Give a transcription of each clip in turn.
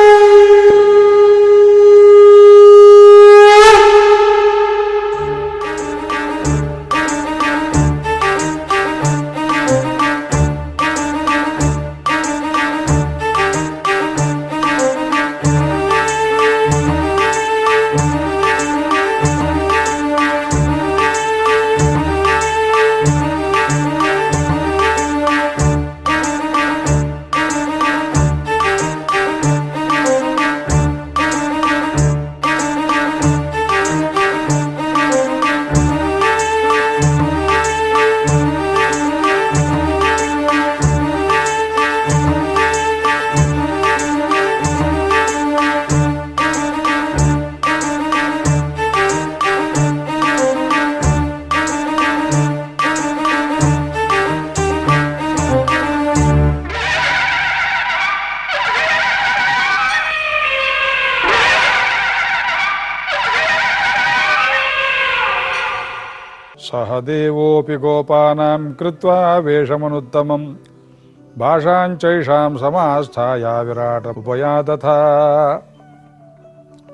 Woo! ಸಹ ದೇವೋಪಿ ಗೋಪಾನಾಂ ಕೃತ್ವಾ ವೇಷಮನುತ್ತಮಂ ಭಾಷಾಂಚೈಷಾಂ ಸಮಾಸ್ಥಾಯ ವಿರಾಟ ಉಪಯಾದಥ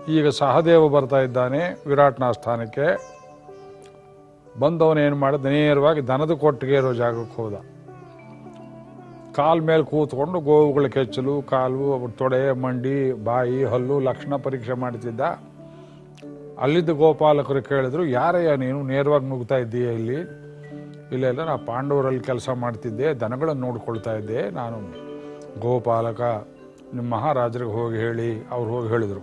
ಈಗ ಸಹದೇವ ಬರ್ತಾ ಇದ್ದಾನೆ ವಿರಾಟ್ನ ಸ್ಥಾನಕ್ಕೆ। ಬಂದವನೇನು ಮಾಡಿದ? ನೇರವಾಗಿ ದನದ ಕೊಟ್ಟಿಗೆ ಇರೋ ಜಾಗಕ್ಕೆ ಹೋದ। ಕಾಲ್ ಮೇಲೆ ಕೂತ್ಕೊಂಡು ಗೋವುಗಳ ಕೆಚ್ಚಲು, ಕಾಲು, ತೊಡೆ, ಮಂಡಿ, ಬಾಯಿ, ಹಲ್ಲು, ಲಕ್ಷಣ ಪರೀಕ್ಷೆ ಮಾಡ್ತಿದ್ದ। ಅಲ್ಲಿದ್ದ ಗೋಪಾಲಕರು ಕೇಳಿದ್ರು, ಯಾರಯ್ಯ ನೀನು? ನೇರವಾಗಿ ನುಗ್ತಾ ಇದ್ದೀಯ ಇಲ್ಲಿ? ಇಲ್ಲ ನಾ ಪಾಂಡವರಲ್ಲಿ ಕೆಲಸ ಮಾಡ್ತಿದ್ದೆ, ದನಗಳನ್ನು ನೋಡ್ಕೊಳ್ತಾ ಇದ್ದೆ. ನಾನು ಗೋಪಾಲಕ ನಿಮ್ಮ ಮಹಾರಾಜರಿಗೆ ಹೋಗಿ ಹೇಳಿ, ಅವ್ರು ಹೋಗಿ ಹೇಳಿದರು.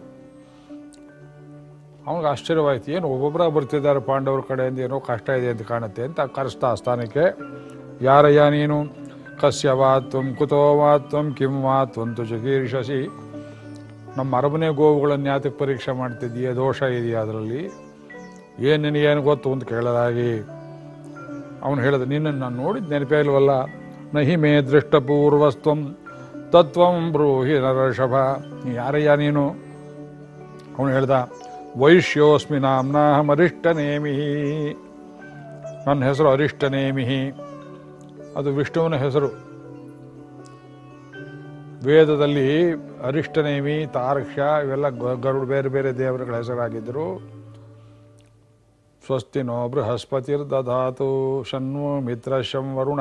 ಅವನಿಗೆ ಆಶ್ಚರ್ಯವಾಯ್ತು, ಏನು ಒಬ್ಬೊಬ್ಬರ ಬರ್ತಿದ್ದಾರೆ ಪಾಂಡವರ ಕಡೆಯಿಂದ, ಏನೋ ಕಷ್ಟ ಇದೆ ಅಂತ ಕಾಣುತ್ತೆ ಅಂತ ಕರೆಸ್ತಾ ಸ್ಥಾನಕ್ಕೆ. ಯಾರಯ್ಯ ನೀನು? ಕಸ್ಯ ವಾ ತ್ವಂ ಕುತೋ ವಾ ತ್ವಂ ಕಿಂ ವಾ ತ್ವಂತು ಜಗೀರ್ಷಸಿ ನಮ್ಮ ಅರಮನೆ ಗೋವುಗಳನ್ನು ಯಾತಕ್ಕೆ ಪರೀಕ್ಷೆ ಮಾಡ್ತಿದ್ದೀಯ? ದೋಷ ಇದೆಯಾ ಅದರಲ್ಲಿ? ಏನು ನಿನಗೇನು ಗೊತ್ತು ಅಂತ ಕೇಳಲಾಗಿ ಅವನು ಹೇಳಿದ, ನಿನ್ನನ್ನು ನಾನು ನೋಡಿದ ನೆನಪೇ ಇಲ್ವಲ್ಲ? ನಹಿ ಮೇ ದೃಷ್ಟಪೂರ್ವಸ್ತ್ವಂ ತತ್ವಂ ಬ್ರೂಹಿ ನರಷಭ ಯಾರಯ್ಯ ನೀನು? ಅವನು ಹೇಳ್ದ, ವೈಶ್ಯೋಸ್ಮಿ ನಾಮ್ನಾಹಂ ಅರಿಷ್ಟನೇಮಿ ನನ್ನ ಹೆಸರು ಅರಿಷ್ಟನೇಮಿ ಅದು ವಿಷ್ಣುವಿನ ಹೆಸರು. ವೇದದಲ್ಲಿ ಅರಿಷ್ಟನೇಮಿ, ತಾರಕ್ಷ, ಇವೆಲ್ಲ ಗರುಡ್ ಬೇರೆ ಬೇರೆ ದೇವರುಗಳ ಹೆಸರಾಗಿದ್ದರು. ಸ್ವಸ್ತಿನೋ ಬೃಹಸ್ಪತಿರ್ ದಧಾತು ಮಿತ್ರ ಮಿತ್ರಶಂ ವರುಣ,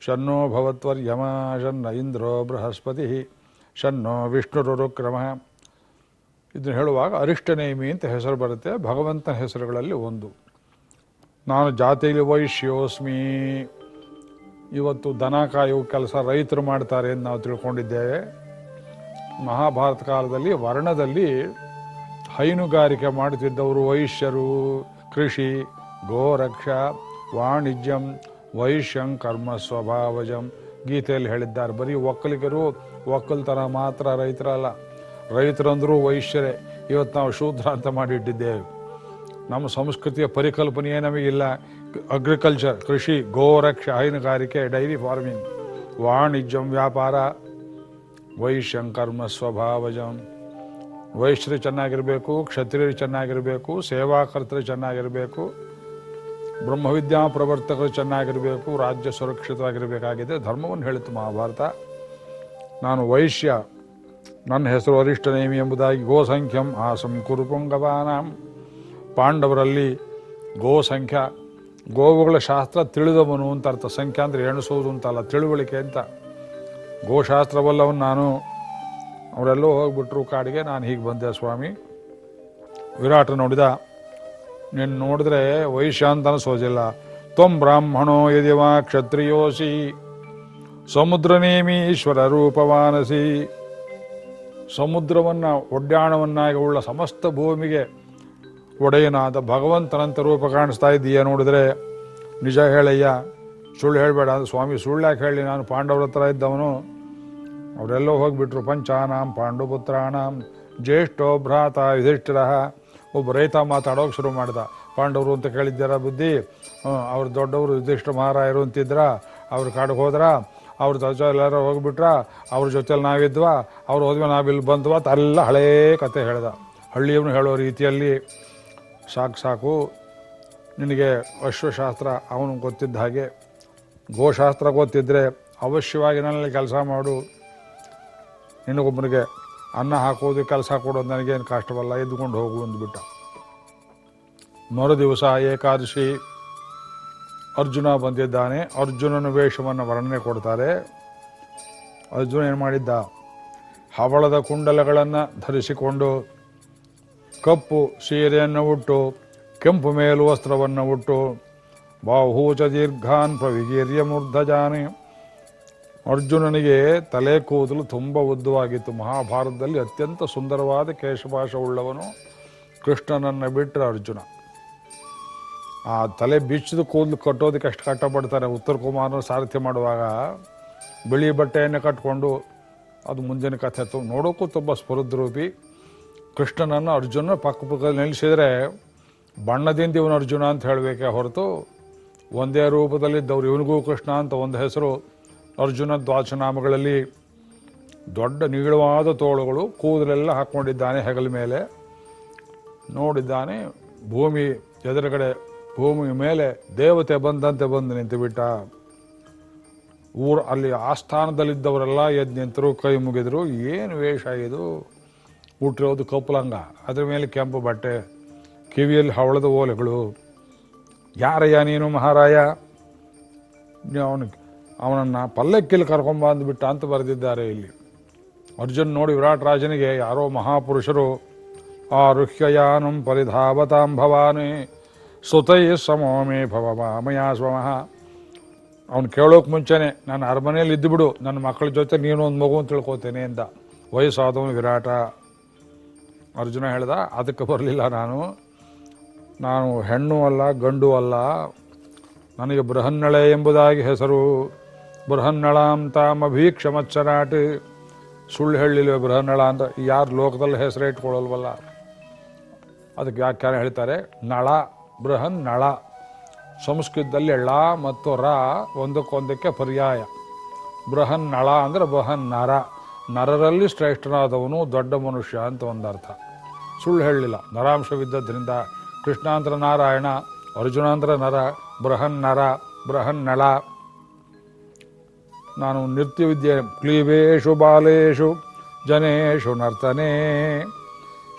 ಶನ್ನೋ ಭವತ್ವರ್ಯಮ, ಶನ್ನ ಇಂದ್ರೋ ಬೃಹಸ್ಪತಿ, ಶನ್ನೋ ವಿಷ್ಣುರುಕ್ರಮ ಇದನ್ನು ಹೇಳುವಾಗ ಅರಿಷ್ಟನೇಮಿ ಅಂತ ಹೆಸರು ಬರುತ್ತೆ, ಭಗವಂತನ ಹೆಸರುಗಳಲ್ಲಿ ಒಂದು. ನಾನು ಜಾತಿಯಲ್ಲಿ ವೈಶ್ಯೋಸ್ಮಿ. ಇವತ್ತು ದನ ಕಾಯುವ ಕೆಲಸ ರೈತರು ಮಾಡ್ತಾರೆ ಅಂತ ನಾವು ತಿಳ್ಕೊಂಡಿದ್ದೇವೆ. ಮಹಾಭಾರತ ಕಾಲದಲ್ಲಿ, ವರ್ಣದಲ್ಲಿ ಹೈನುಗಾರಿಕೆ ಮಾಡುತ್ತಿದ್ದವರು ವೈಶ್ಯರು, ಕೃಷಿ, ಗೋರಕ್ಷ, ವಾಣಿಜ್ಯಂ, ವೈಶ್ಯಂ ಕರ್ಮ ಸ್ವಭಾವಜಂ ಗೀತೆಯಲ್ಲಿ ಹೇಳಿದ್ದಾರೆ. ಬರೀ ಒಕ್ಕಲಿಗರು ಒಕ್ಕಲ್ತನ ಮಾತ್ರ ರೈತರಲ್ಲ. ರೈತರಂದ್ರೂ ವೈಶ್ಯರೇ. ಇವತ್ತು ನಾವು ಶೂದ್ರ ಅಂತ ಮಾಡಿಟ್ಟಿದ್ದೇವೆ. ನಮ್ಮ ಸಂಸ್ಕೃತಿಯ ಪರಿಕಲ್ಪನೆಯೇ ನಮಗಿಲ್ಲ. ಅಗ್ರಿಕಲ್ಚರ್ ಕೃಷಿ ಗೋರಕ್ಷೆ ಹೈನುಗಾರಿಕೆ ಡೈರಿ ಫಾರ್ಮಿಂಗ್ ವಾಣಿಜ್ಯಂ ವ್ಯಾಪಾರ ವೈಶ್ಯಂ ಕರ್ಮ ಸ್ವಭಾವಜಂ ವೈಶ್ಯರು ಚೆನ್ನಾಗಿರಬೇಕು ಕ್ಷತ್ರಿಯರು ಚೆನ್ನಾಗಿರಬೇಕು ಸೇವಾಕರ್ತರು ಚೆನ್ನಾಗಿರಬೇಕು ಬ್ರಹ್ಮವಿದ್ಯಾ ಪ್ರವರ್ತಕರು ಚೆನ್ನಾಗಿರಬೇಕು ರಾಜ್ಯ ಸುರಕ್ಷಿತವಾಗಿರಬೇಕಾಗಿದೆ ಧರ್ಮವನ್ನು ಹೇಳಿತು ಮಹಾಭಾರತ ನಾನು ವೈಶ್ಯ ನನ್ನ ಹೆಸರು ಅರಿಷ್ಟನೇಮಿ ಎಂಬುದಾಗಿ ಗೋಸಂಖ್ಯಂ ಆಸಂ ಕುರುಪುಂಗವಾನಾಂ ಪಾಂಡವರಲ್ಲಿ ಗೋಸಂಖ್ಯ ಗೋವುಗಳ ಶಾಸ್ತ್ರ ತಿಳಿದವನು ಅಂತ ಅರ್ಥ. ಸಂಖ್ಯೆ ಅಂದರೆ ಎಣಿಸೋದು ಅಂತಲ್ಲ ತಿಳುವಳಿಕೆ ಅಂತ. ಗೋಶಾಸ್ತ್ರವಲ್ಲವನು ನಾನು. ಅವರೆಲ್ಲೋ ಹೋಗ್ಬಿಟ್ರು ಕಾಡಿಗೆ, ನಾನು ಹೀಗೆ ಬಂದೆ ಸ್ವಾಮಿ. ವಿರಾಟ ನೋಡಿದ, ನೀನು ನೋಡಿದ್ರೆ ವೈಶ್ಯ ಅಂತ ಅನಿಸೋದಿಲ್ಲ ತ್ವಂ ಬ್ರಾಹ್ಮಣೋ ಯದಿವ ಕ್ಷತ್ರಿಯೋಸಿ. ಸಮುದ್ರನೇಮಿ ಈಶ್ವರ ರೂಪವಾನಸಿ. ಸಮುದ್ರವನ್ನು, ಒಡ್ಯಾಣವನ್ನಾಗಿ ಉಳ್ಳ ಸಮಸ್ತ ಭೂಮಿಗೆ ಒಡೆಯನಾದ ಭಗವಂತನಂತ ರೂಪ ಕಾಣಿಸ್ತಾ ನೋಡಿದ್ರೆ, ನಿಜ ಹೇಳಯ್ಯ, ಸುಳ್ಳು ಹೇಳಬೇಡ ಅಂದ್ರೆ ಸ್ವಾಮಿ ಸುಳ್ಳ್ಯಾಕೆ ಹೇಳಿ, ನಾನು ಪಾಂಡವರ ಹತ್ರ ಇದ್ದವನು. ಅವರೆಲ್ಲೋ ಹೋಗ್ಬಿಟ್ರು, ಪಂಚಾನಾಂ ಪಾಂಡುಪುತ್ರಾಣಂ ಜ್ಯೇಷ್ಠೋ ಭ್ರಾತ ಯುಧಿಷ್ಠಿರ. ಒಬ್ಬ ರೈತ ಮಾತಾಡೋಕೆ ಶುರು ಮಾಡ್ದ. ಪಾಂಡವರು ಅಂತ ಕೇಳಿದ್ದಾರ ಬುದ್ಧಿ? ಅವ್ರು ದೊಡ್ಡವರು ಯುಧಿಷ್ಠ ಮಹಾರಾಯರು ಅಂತಿದ್ರ? ಅವ್ರ ಕಾಡಿಗೆ ಹೋದ್ರ? ಅವ್ರ ಜೊತೆ ಎಲ್ಲಾರು ಹೋಗ್ಬಿಟ್ರ? ಅವ್ರ ಜೊತೆಲಿ ನಾವಿದ್ವಾ? ಅವ್ರು ಹೋದ್ವಿ ನಾವಿಲ್ಲಿ ಬಂದ್ವಾ? ಎಲ್ಲ ಹಳೇ ಕತೆ ಹೇಳ್ದ. ಹಳ್ಳಿಯವನು ಹೇಳೋ ರೀತಿಯಲ್ಲಿ ಸಾಕು ಸಾಕು. ನಿನಗೆ ಅಶ್ವಶಾಸ್ತ್ರ, ಅವನು ಗೊತ್ತಿದ್ದ ಹಾಗೆ. ಗೋಶಾಸ್ತ್ರ ಗೊತ್ತಿದ್ದರೆ ಅವಶ್ಯವಾಗಿ ನನ್ನಲ್ಲಿ ಕೆಲಸ ಮಾಡು. ನಿನಗೊಬ್ಬನಿಗೆ ಅನ್ನ ಹಾಕೋದು ಕೆಲಸ ಕೊಡೋದು ನನಗೇನು ಕಷ್ಟವಲ್ಲ, ಎದ್ದುಕೊಂಡು ಹೋಗು ಅಂದ್ಬಿಟ್ಟ. ಮರು ದಿವಸ ಏಕಾದಶಿ, ಅರ್ಜುನ ಬಂದಿದ್ದಾನೆ. ಅರ್ಜುನನ ವೇಷವನ್ನು ವರ್ಣನೆ ಕೊಡ್ತಾರೆ. ಅರ್ಜುನ ಏನು ಮಾಡಿದ್ದ? ಹವಳದ ಕುಂಡಲಗಳನ್ನು ಧರಿಸಿಕೊಂಡು ಕಪ್ಪು ಸೀರೆಯನ್ನು ಉಟ್ಟು, ಕೆಂಪು ಮೇಲು ವಸ್ತ್ರವನ್ನು ಉಟ್ಟು ಬಾಹೂಚ ದೀರ್ಘಾನ್ ಪ್ರವಿಗೀರ್ಯ ಮೂರ್ಧಜಾನೆ ಅರ್ಜುನನಿಗೆ ತಲೆ ಕೂದಲು ತುಂಬ ಉದ್ದವಾಗಿತ್ತು. ಮಹಾಭಾರತದಲ್ಲಿ ಅತ್ಯಂತ ಸುಂದರವಾದ ಕೇಶಭಾಷ ಉಳ್ಳವನು ಕೃಷ್ಣನನ್ನು ಬಿಟ್ಟರೆ ಅರ್ಜುನ. ಆ ತಲೆ ಬಿಚ್ಚಿದ ಕೂದಲು ಕಟ್ಟೋದಕ್ಕೆ ಅಷ್ಟು ಕಷ್ಟಪಡ್ತಾರೆ. ಉತ್ತರ ಕುಮಾರನ ಸಾರಥ್ಯ ಮಾಡುವಾಗ ಬಿಳಿ ಬಟ್ಟೆಯನ್ನು ಕಟ್ಕೊಂಡು ಅದು ಮುಂಜಾನೆ ಕಥೆ. ನೋಡೋಕ್ಕೂ ತುಂಬ ಸ್ಫುರದ್ರೂಪಿ ಕೃಷ್ಣನನ್ನು ಅರ್ಜುನ ಪಕ್ಕ ಪಕ್ಕದಲ್ಲಿ ನಿಲ್ಲಿಸಿದರೆ ಬಣ್ಣದಿಂದ ಇವನು ಅರ್ಜುನ ಅಂತ ಹೇಳಬೇಕೆ ಹೊರತು ಒಂದೇ ರೂಪದಲ್ಲಿದ್ದವ್ರು ಇವನಿಗೂ ಕೃಷ್ಣ ಅಂತ ಒಂದು ಹೆಸರು. ಅರ್ಜುನ ದ್ವಾಚನಾಮಗಳಲ್ಲಿ ದೊಡ್ಡ ನೀಳವಾದ ತೋಳುಗಳು ಕೂದಲೆಲ್ಲ ಹಾಕ್ಕೊಂಡಿದ್ದಾನೆ ಹೆಗಲ ಮೇಲೆ. ನೋಡಿದ್ದಾನೆ ಭೂಮಿ ಎದುರುಗಡೆ, ಭೂಮಿ ಮೇಲೆ ದೇವತೆ ಬಂದಂತೆ ಬಂದು ನಿಂತುಬಿಟ್ಟ. ಊರು ಅಲ್ಲಿ ಆಸ್ಥಾನದಲ್ಲಿದ್ದವರೆಲ್ಲ ಎದ್ದು ನಿಂತರು, ಕೈ ಮುಗಿದರು. ಏನು ವೇಷ ಇದು? ಹುಟ್ಟಿರೋದು ಕಪ್ಪಲಂಗ ಅದ್ರ ಮೇಲೆ ಕೆಂಪು ಬಟ್ಟೆ, ಕಿವಿಯಲ್ಲಿ ಹವಳದ ಓಲೆಗಳು. ಯಾರಯ್ಯ ನೀನು ಮಹಾರಾಯ? ಅವನು, ಅವನನ್ನು ಪಲ್ಲಕ್ಕಿಲ್ಲಿ ಕರ್ಕೊಂಬಂದ್ಬಿಟ್ಟ ಅಂತ ಬರೆದಿದ್ದಾರೆ ಇಲ್ಲಿ. ಅರ್ಜುನ್ ನೋಡಿ ವಿರಾಟ್ ರಾಜನಿಗೆ, ಯಾರೋ ಮಹಾಪುರುಷರು ಆ ರುಹ್ಯಯಾನಂ ಪರಿಧಾವತಾಂ ಭವಾನಿ, ಸುತೈ ಸಮೋಮೇ ಭವ ಮಾಮಯಾ ಸ್ವಮಃ. ಅವ್ನು ಕೇಳೋಕೆ ಮುಂಚೆನೆ ನಾನು ಅರಮನೆಯಲ್ಲಿ ಇದ್ದುಬಿಡು, ನನ್ನ ಮಕ್ಕಳ ಜೊತೆ ನೀನು ಒಂದು ಮಗು ಅಂತ ತಿಳ್ಕೊತೇನೆ ಅಂತ ವಯಸ್ಸಾದವನು ವಿರಾಟ. ಅರ್ಜುನ ಹೇಳ್ದ, ಅದಕ್ಕೆ ಬರಲಿಲ್ಲ ನಾನು. ನಾನು ಹೆಣ್ಣು ಅಲ್ಲ, ಗಂಡು ಅಲ್ಲ. ನನಗೆ ಬೃಹನ್ನಳೆ ಎಂಬುದಾಗಿ ಹೆಸರು. ಬೃಹನ್ನಳ ಅಂತ ಮಭೀಕ್ಷ ಮಚ್ಚನಾಟ. ಸುಳ್ಳು ಹೇಳಲಿಲ್ಲ ಬೃಹನ್ನಳ ಅಂತ. ಯಾರು ಲೋಕದಲ್ಲಿ ಹೆಸರು ಇಟ್ಕೊಳ್ಳಲ್ವಲ್ಲ? ಅದಕ್ಕೆ ವ್ಯಾಖ್ಯಾನ ಹೇಳ್ತಾರೆ, ನಳ ಬೃಹನ್ ನಳ ಸಂಸ್ಕೃತದಲ್ಲಿ ಳ ಮತ್ತು ರ ಒಂದಕ್ಕೊಂದಕ್ಕೆ ಪರ್ಯಾಯ. ಬೃಹನ್ ನಳ ಅಂದರೆ ಬೃಹನ್ ನರ ನರರಲ್ಲಿ ಶ್ರೇಷ್ಠನಾದವನು ದೊಡ್ಡ ಮನುಷ್ಯ ಅಂತ ಒಂದರ್ಥ. ಸುಳ್ಳು ಹೇಳಲಿಲ್ಲ. ನರಾಂಶವಿದ್ದದ್ರಿಂದ ಕೃಷ್ಣಾಂತರ ನಾರಾಯಣ, ಅರ್ಜುನಾಂತರ ನರ, ಬೃಹನ್ ನರ, ಬೃಹನ್ ನಳ. ನಾನು ನೃತ್ಯವಿದ್ಯೆ ಕ್ಲೀಬೇಶು ಬಾಲೇಶು ಜನೇಶು ನರ್ತನೆ,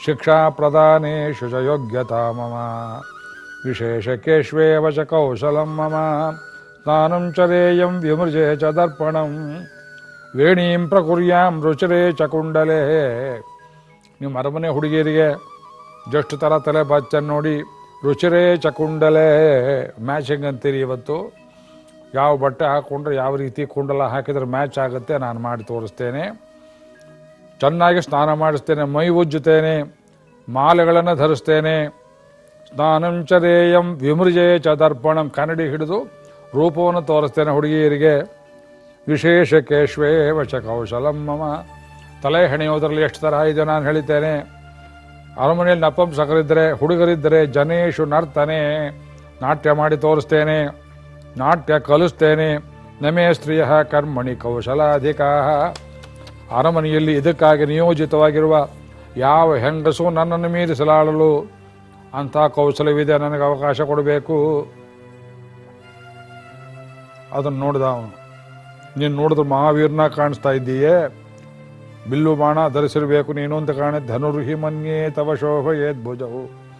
ಶಿಕ್ಷಾ ಪ್ರದಾನೇಶು ಚ ಯೋಗ್ಯತಾ ಮಮ. ವಿಶೇಷಕೇಶ್ವೇವ ಚ ಕೌಶಲಂ ಮಮ. ಸ್ನಾನಂ ಚರೇಯಂ ವಿಮೃಜೆ ಚ ದರ್ಪಣಂ. ವೇಣೀಂ ಪ್ರಕುರ್ಯಾಂ ರುಚಿರೇ ಚ ಕುಂಡಲೇ. ನಿಮ್ಮ ಅರಮನೆ ಹುಡುಗಿಯರಿಗೆ ಜಸ್ಟ್ ಥರ ತಲೆ ಬಾಚನ್ನು ನೋಡಿ, ರುಚಿರೇ ಚಕುಂಡಲೇ ಕುಂಡಲೇ ಮ್ಯಾಚಿಂಗ್ ಅಂತೀರಿ ಇವತ್ತು. ಯಾವ ಬಟ್ಟೆ ಹಾಕ್ಕೊಂಡ್ರೆ ಯಾವ ರೀತಿ ಕುಂಡಲ ಹಾಕಿದ್ರೆ ಮ್ಯಾಚ್ ಆಗುತ್ತೆ ನಾನು ಮಾಡಿ ತೋರಿಸ್ತೇನೆ. ಚೆನ್ನಾಗಿ ಸ್ನಾನ ಮಾಡಿಸ್ತೇನೆ, ಮೈ ಉಜ್ಜುತ್ತೇನೆ, ಮಾಲೆಗಳನ್ನು ಧರಿಸ್ತೇನೆ. ಸ್ನಾನಂಚದೇಯಂ ವಿಮೃಜಯ ಚ ದರ್ಪಣಂ, ಕನ್ನಡಿ ಹಿಡಿದು ರೂಪವನ್ನು ತೋರಿಸ್ತೇನೆ ಹುಡುಗಿಯರಿಗೆ. ವಿಶೇಷ ಕೇಶ್ವೇ ಚ ಕೌಶಲಂ ಮಮ ತಲೆ ಹೆಣೆಯೋದ್ರಲ್ಲಿ ಎಷ್ಟು ತರಹ ಇದೆ ನಾನು ಹೇಳಿದ್ದೇನೆ. ಅರಮನೆಯಲ್ಲಿ ನಪಂಸಕರಿದ್ದರೆ, ಹುಡುಗರಿದ್ದರೆ ಜನೇಶು ನರ್ತನೆ. ನಾಟ್ಯ ಮಾಡಿ ತೋರಿಸ್ತೇನೆ, ನಾಟ್ಯ ಕಲಿಸ್ತೇನೆ. ನಮೇ ಸ್ತ್ರೀಯ ಕರ್ಮಣಿ ಕೌಶಲಾಧಿಕ. ಅರಮನೆಯಲ್ಲಿ ಇದಕ್ಕಾಗಿ ನಿಯೋಜಿತವಾಗಿರುವ ಯಾವ ಹೆಂಗಸು ನನ್ನನ್ನು ಮೀರಿಸಲಾಳಲು ಅಂಥ ಕೌಶಲವಿದೆ ನನಗೆ ಅವಕಾಶ ಕೊಡಬೇಕು. ಅದನ್ನು ನೋಡಿದ ಅವನು, ನೀನು ನೋಡಿದ್ರೆ ಮಹಾವೀರನ ಕಾಣಿಸ್ತಾ ಇದ್ದೀಯೇ? ಬಿಲ್ಲು ಬಾಣ ಧರಿಸಿರಬೇಕು ನೀನು ಅಂತ ಕಾರಣ ಧನುರ್ಹಿ ಮನ್ಯೇ ತವ ಶೋಭಯೇದ್ ಭುಜವು.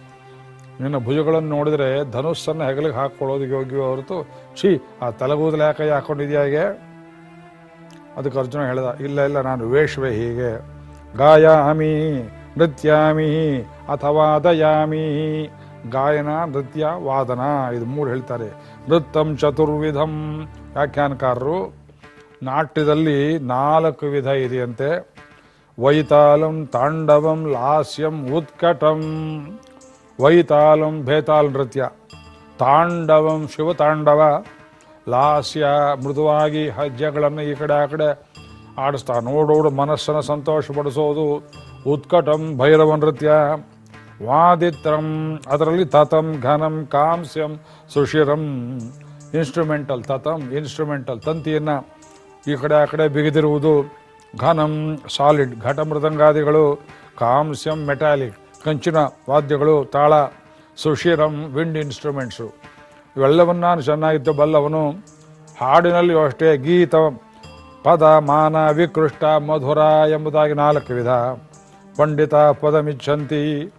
ನಿನ್ನ ಭುಜಗಳನ್ನು ನೋಡಿದರೆ ಧನುಸ್ಸನ್ನು ಹೆಗಲಿಗೆ ಹಾಕ್ಕೊಳ್ಳೋದು ಯೋಗ್ಯ ಹೊರತು, ಛೀ, ಆ ತಲೆಗೂದಲು ಯಾಕೆ ಹಾಗೆ? ಅದಕ್ಕೆ ಅರ್ಜುನ ಹೇಳ್ದ, ಇಲ್ಲ ಇಲ್ಲ, ನಾನು ವೇಷವೇ ಹೀಗೆ. ಗಾಯಾಮಿ, ನೃತ್ಯಾಮಿ, ಅಥವಾ ದಯಾಮಿ. ಗಾಯನ, ನೃತ್ಯ, ವಾದನ, ಇದು ಮೂರು ಹೇಳ್ತಾರೆ. ನೃತ್ತಂ ಚತುರ್ವಿಧಂ. ವ್ಯಾಖ್ಯಾನಕಾರರು, ನಾಟ್ಯದಲ್ಲಿ ನಾಲ್ಕು ವಿಧ ಇದೆಯಂತೆ. ವೈತಾಲಂ ತಾಂಡವಂ ಲಾಸ್ಯಂ ಉತ್ಕಟಂ. ವೈತಾಲಂ ಭೇತಾಲ್ ನೃತ್ಯ. ತಾಂಡವಂ ಶಿವತಾಂಡವ ಲಾಸ್ಯ ಮೃದುವಾಗಿ ಹೆಜ್ಜೆಗಳನ್ನು ಈ ಕಡೆ ಆ ಕಡೆ ಆಡಿಸ್ತಾ ನೋಡೋಡು ಮನಸ್ಸನ್ನು ಸಂತೋಷಪಡಿಸೋದು ಉತ್ಕಟಂ ಭೈರವ ನೃತ್ಯ. ವಾದಿತ್ರಂ, ಅದರಲ್ಲಿ ತತಂ, ಘನಂ, ಕಾಂಸ್ಯಂ, ಸುಶಿರಂ ಇನ್ಸ್ಟ್ರೂಮೆಂಟಲ್ ತತಂ ಇನ್ಸ್ಟ್ರೂಮೆಂಟಲ್ ತಂತಿಯನ್ನು ಈ ಕಡೆ ಆ ಕಡೆ ಬಿಗಿದಿರುವುದು. ಘನಂ ಸಾಲಿಡ್ ಘಟ ಮೃದಂಗಾದಿಗಳು ಕಾಂಸ್ಯಂ ಮೆಟಾಲಿಕ್, ಕಂಚಿನ ವಾದ್ಯಗಳು, ತಾಳ, ಸುಶಿರಂ, ವಿಂಡ್ ಪದ, ಮಾನ, ವಿಕೃಷ್ಟ, ಮಧುರ ಎಂಬುದಾಗಿ ನಾಲ್ಕು ವಿಧ. ಪಂಡಿತ ಪದಮಿಚ್ಛಂತಿ,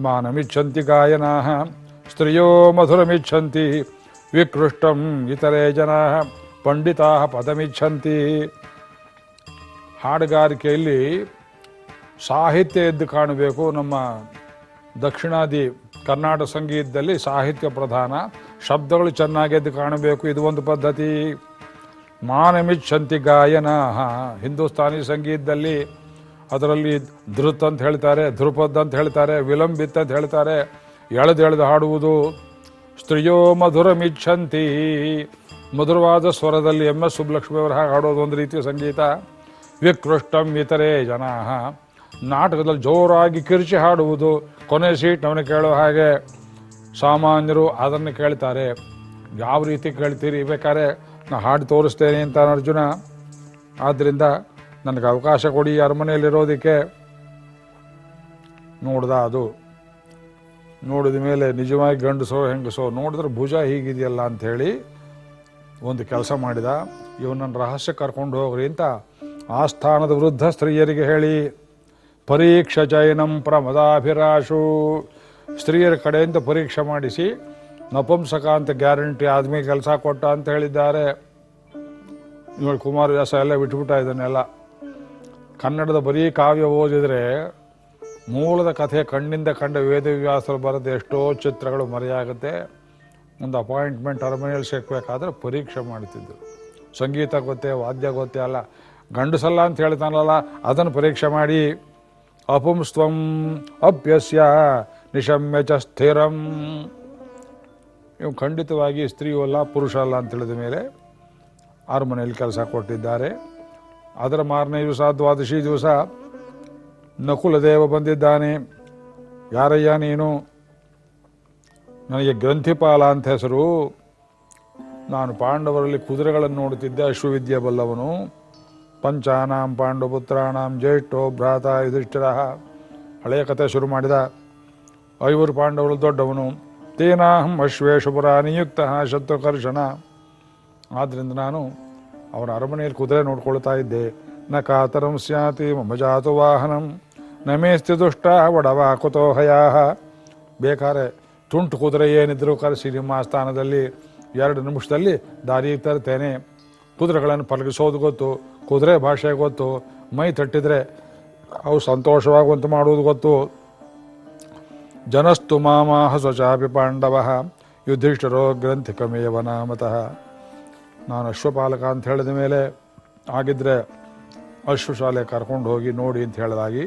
ಮಾನಮಿಚ್ಛಂತಿ ಗಾಯನಾ, ಸ್ತ್ರೀಯೋ ಮಧುರಮಿಚ್ಛಂತಿ, ವಿಕೃಷ್ಟಂ ಇತರೆ ಜನ, ಪಂಡಿತಾ ಪದಮಿಚ್ಛಂತಿ. ಹಾಡುಗಾರಿಕೆಯಲ್ಲಿ ಸಾಹಿತ್ಯ ಎದ್ದು ಕಾಣಬೇಕು. ನಮ್ಮ ದಕ್ಷಿಣಾದಿ ಕರ್ನಾಟಕ ಸಂಗೀತದಲ್ಲಿ ಸಾಹಿತ್ಯ ಪ್ರಧಾನ. ಶಬ್ದಗಳು ಚೆನ್ನಾಗಿ ಎದ್ದು ಕಾಣಬೇಕು. ಇದು ಒಂದು ಪದ್ಧತಿ. ಮಾನಮಿಚ್ಛಂತಿ ಗಾಯನ. ಹಿಂದೂಸ್ತಾನಿ ಸಂಗೀತದಲ್ಲಿ ಅದರಲ್ಲಿ ಧೃತ್ ಅಂತ ಹೇಳ್ತಾರೆ, ಧ್ರುಪದ್ ಅಂತ ಹೇಳ್ತಾರೆ, ವಿಲಂಬಿತ್ ಅಂತ ಹೇಳ್ತಾರೆ. ಎಳೆದು ಎಳೆದು ಹಾಡುವುದು. ಸ್ತ್ರೀಯೋ ಮಧುರಮಿಚ್ಛಂತಿ ಮಧುರವಾದ ಸ್ವರದಲ್ಲಿ ಎಂ ಎಸ್ ಸುಬ್ಬಲಕ್ಷ್ಮಿಯವರು ಹಾಗೆ ಹಾಡೋದು ಒಂದು ರೀತಿಯ ಸಂಗೀತ. ವಿಕೃಷ್ಟಂ ಇತರೆ ಜನ. ನಾಟಕದಲ್ಲಿ ಜೋರಾಗಿ ಕಿರ್ಚಿ ಹಾಡುವುದು, ಕೊನೆ ಸೀಟ್ ಅವನು ಕೇಳೋ ಹಾಗೆ ಸಾಮಾನ್ಯರು ಅದನ್ನು ಕೇಳ್ತಾರೆ. ಯಾವ ರೀತಿ ಕೇಳ್ತೀರಿ ಬೇಕಾದ್ರೆ ನಾ ಹಾಡು ತೋರಿಸ್ತೇನೆ ಅಂತ ಅರ್ಜುನ. ಆದ್ದರಿಂದ ನನಗೆ ಅವಕಾಶ ಕೊಡಿ ಅರಮನೆಯಲ್ಲಿರೋದಕ್ಕೆ. ನೋಡ್ದ ಅದು. ನೋಡಿದ ಮೇಲೆ ನಿಜವಾಗಿ ಗಂಡಸೋ ಹೆಂಗಸೋ, ನೋಡಿದ್ರೆ ಭುಜ ಹೀಗಿದೆಯಲ್ಲ ಅಂಥೇಳಿ ಒಂದು ಕೆಲಸ ಮಾಡಿದ. ಇವನನ್ನು ರಹಸ್ಯ ಕರ್ಕೊಂಡು ಹೋಗ್ರಿ ಅಂತ ಆಸ್ಥಾನದ ವೃದ್ಧ ಸ್ತ್ರೀಯರಿಗೆ ಹೇಳಿ, ಪರೀಕ್ಷ ಚಯನಂ ಪ್ರಮದಾಭಿರಾಶು. ಸ್ತ್ರೀಯರ ಕಡೆಯಿಂದ ಪರೀಕ್ಷೆ ಮಾಡಿಸಿ ನಪುಂಸಕ ಅಂತ ಗ್ಯಾರಂಟಿ ಆದ್ಮೇಲೆ ಕೆಲಸ ಕೊಟ್ಟ ಅಂತ ಹೇಳಿದ್ದಾರೆ. ಇವಾಗ ಕುಮಾರವ್ಯಾಸ ಎಲ್ಲ ಬಿಟ್ಬಿಟ್ಟ ಇದನ್ನೆಲ್ಲ. ಕನ್ನಡದ ಬರೀ ಕಾವ್ಯ ಓದಿದರೆ ಮೂಲದ ಕಥೆ ಕಣ್ಣಿಂದ ಕಂಡ ವೇದವ್ಯಾಸರು ಬರೆದ ಎಷ್ಟೋ ಚಿತ್ರಗಳು ಮರೆಯಾಗುತ್ತೆ. ಒಂದು ಅಪಾಯಿಂಟ್ಮೆಂಟ್ ಅರಮನೆಯಲ್ಲಿ ಸಿಕ್ಬೇಕಾದ್ರೆ ಪರೀಕ್ಷೆ ಮಾಡ್ತಿದ್ದರು ಸಂಗೀತ ಗೊತ್ತೇ, ವಾದ್ಯ ಗೊತ್ತೇ ಅಲ್ಲ. ಗಂಡಸಲ್ಲ ಅಂತ ಹೇಳ್ತಾನಲ್ಲ, ಅದನ್ನು ಪರೀಕ್ಷೆ ಮಾಡಿ ಅಪುಂಸ್ತ್ವಂ ಅಭ್ಯಸ್ಯ ನಿಶಮ್ಯ ಚ ಸ್ಥಿರಂ. ಇವು ಖಂಡಿತವಾಗಿ ಸ್ತ್ರೀಯೂ ಅಲ್ಲ, ಪುರುಷ ಅಲ್ಲ ಅಂತ ತಿಳಿದ ಮೇಲೆ ಅರಮನೆಯಲ್ಲಿ ಕೆಲಸ ಕೊಟ್ಟಿದ್ದಾರೆ. ಅದರ ಮಾರನೇ ದಿವಸ, ದ್ವಾದಶಿ ದಿವಸ ನಕುಲದೇವ ಬಂದಿದ್ದಾನೆ. ಯಾರಯ್ಯ ನೀನು? ನನಗೆ ಗ್ರಂಥಿಪಾಲ ಅಂತ ಹೆಸರು. ನಾನು ಪಾಂಡವರಲ್ಲಿ ಕುದುರೆಗಳನ್ನು ನೋಡುತ್ತಿದ್ದೆ, ಅಶ್ವವಿದ್ಯೆ ಬಲ್ಲವನು. ಪಂಚಾನಾಂ ಪಾಂಡುಪುತ್ರಾಣಾಂ ಜ್ಯೇಷ್ಠೋ ಭ್ರಾತ ಯುಧಿಷ್ಠಿರ. ಹಳೆಯ ಕಥೆ ಶುರು ಮಾಡಿದ. ಐವರು ಪಾಂಡವರು ದೊಡ್ಡವನು. ತೇನಾಹಂ ಅಶ್ವೇಶಪುರ ನಿಯುಕ್ತ ಶತ್ರುಕರ್ಷಣ. ಆದ್ದರಿಂದ ನಾನು ಅವರ ಅರಮನೆಯಲ್ಲಿ ಕುದುರೆ ನೋಡ್ಕೊಳ್ತಾ ಇದ್ದೆ. ನ ಕಾತರಂ ಸ್ಯಾತಿ ಮಮ ಜಾತು ವಾಹನಂ. ನಮೇಸ್ತಿ ದುಷ್ಟ ಒಡವ ಕುತೋಹಯ ಬೇಕಾರೆ ತುಂಟು ಕುದುರೆ ಏನಿದ್ರು ಕರೆಸಿ ನಿಮ್ಮ ಸ್ಥಾನದಲ್ಲಿ ಎರಡು ನಿಮಿಷದಲ್ಲಿ ದಾರಿ ತರ್ತೇನೆ ಕುದುರೆಗಳನ್ನು ಪಲಗಿಸೋದು ಗೊತ್ತು. ಕುದುರೆ ಭಾಷೆ ಗೊತ್ತು, ಮೈ ತಟ್ಟಿದ್ರೆ ಅವು ಸಂತೋಷವಾಗುವಂತೆ ಮಾಡುವುದು ಗೊತ್ತು. ಜನಸ್ತು ಮಾಮಾಹ ಸ್ವಚಾಪಿ ಪಾಂಡವ, ಯುಧಿಷ್ಠರೋ ಗ್ರಂಥಿಕಮೇವ ನಾಮತಃ. ನಾನು ಅಶ್ವಪಾಲಕ ಅಂತ ಹೇಳಿದ ಮೇಲೆ ಆಗಿದ್ರೆ ಅಶ್ವಶಾಲೆ ಕರ್ಕೊಂಡು ಹೋಗಿ ನೋಡಿ ಅಂತ ಹೇಳಿದಾಗಿ,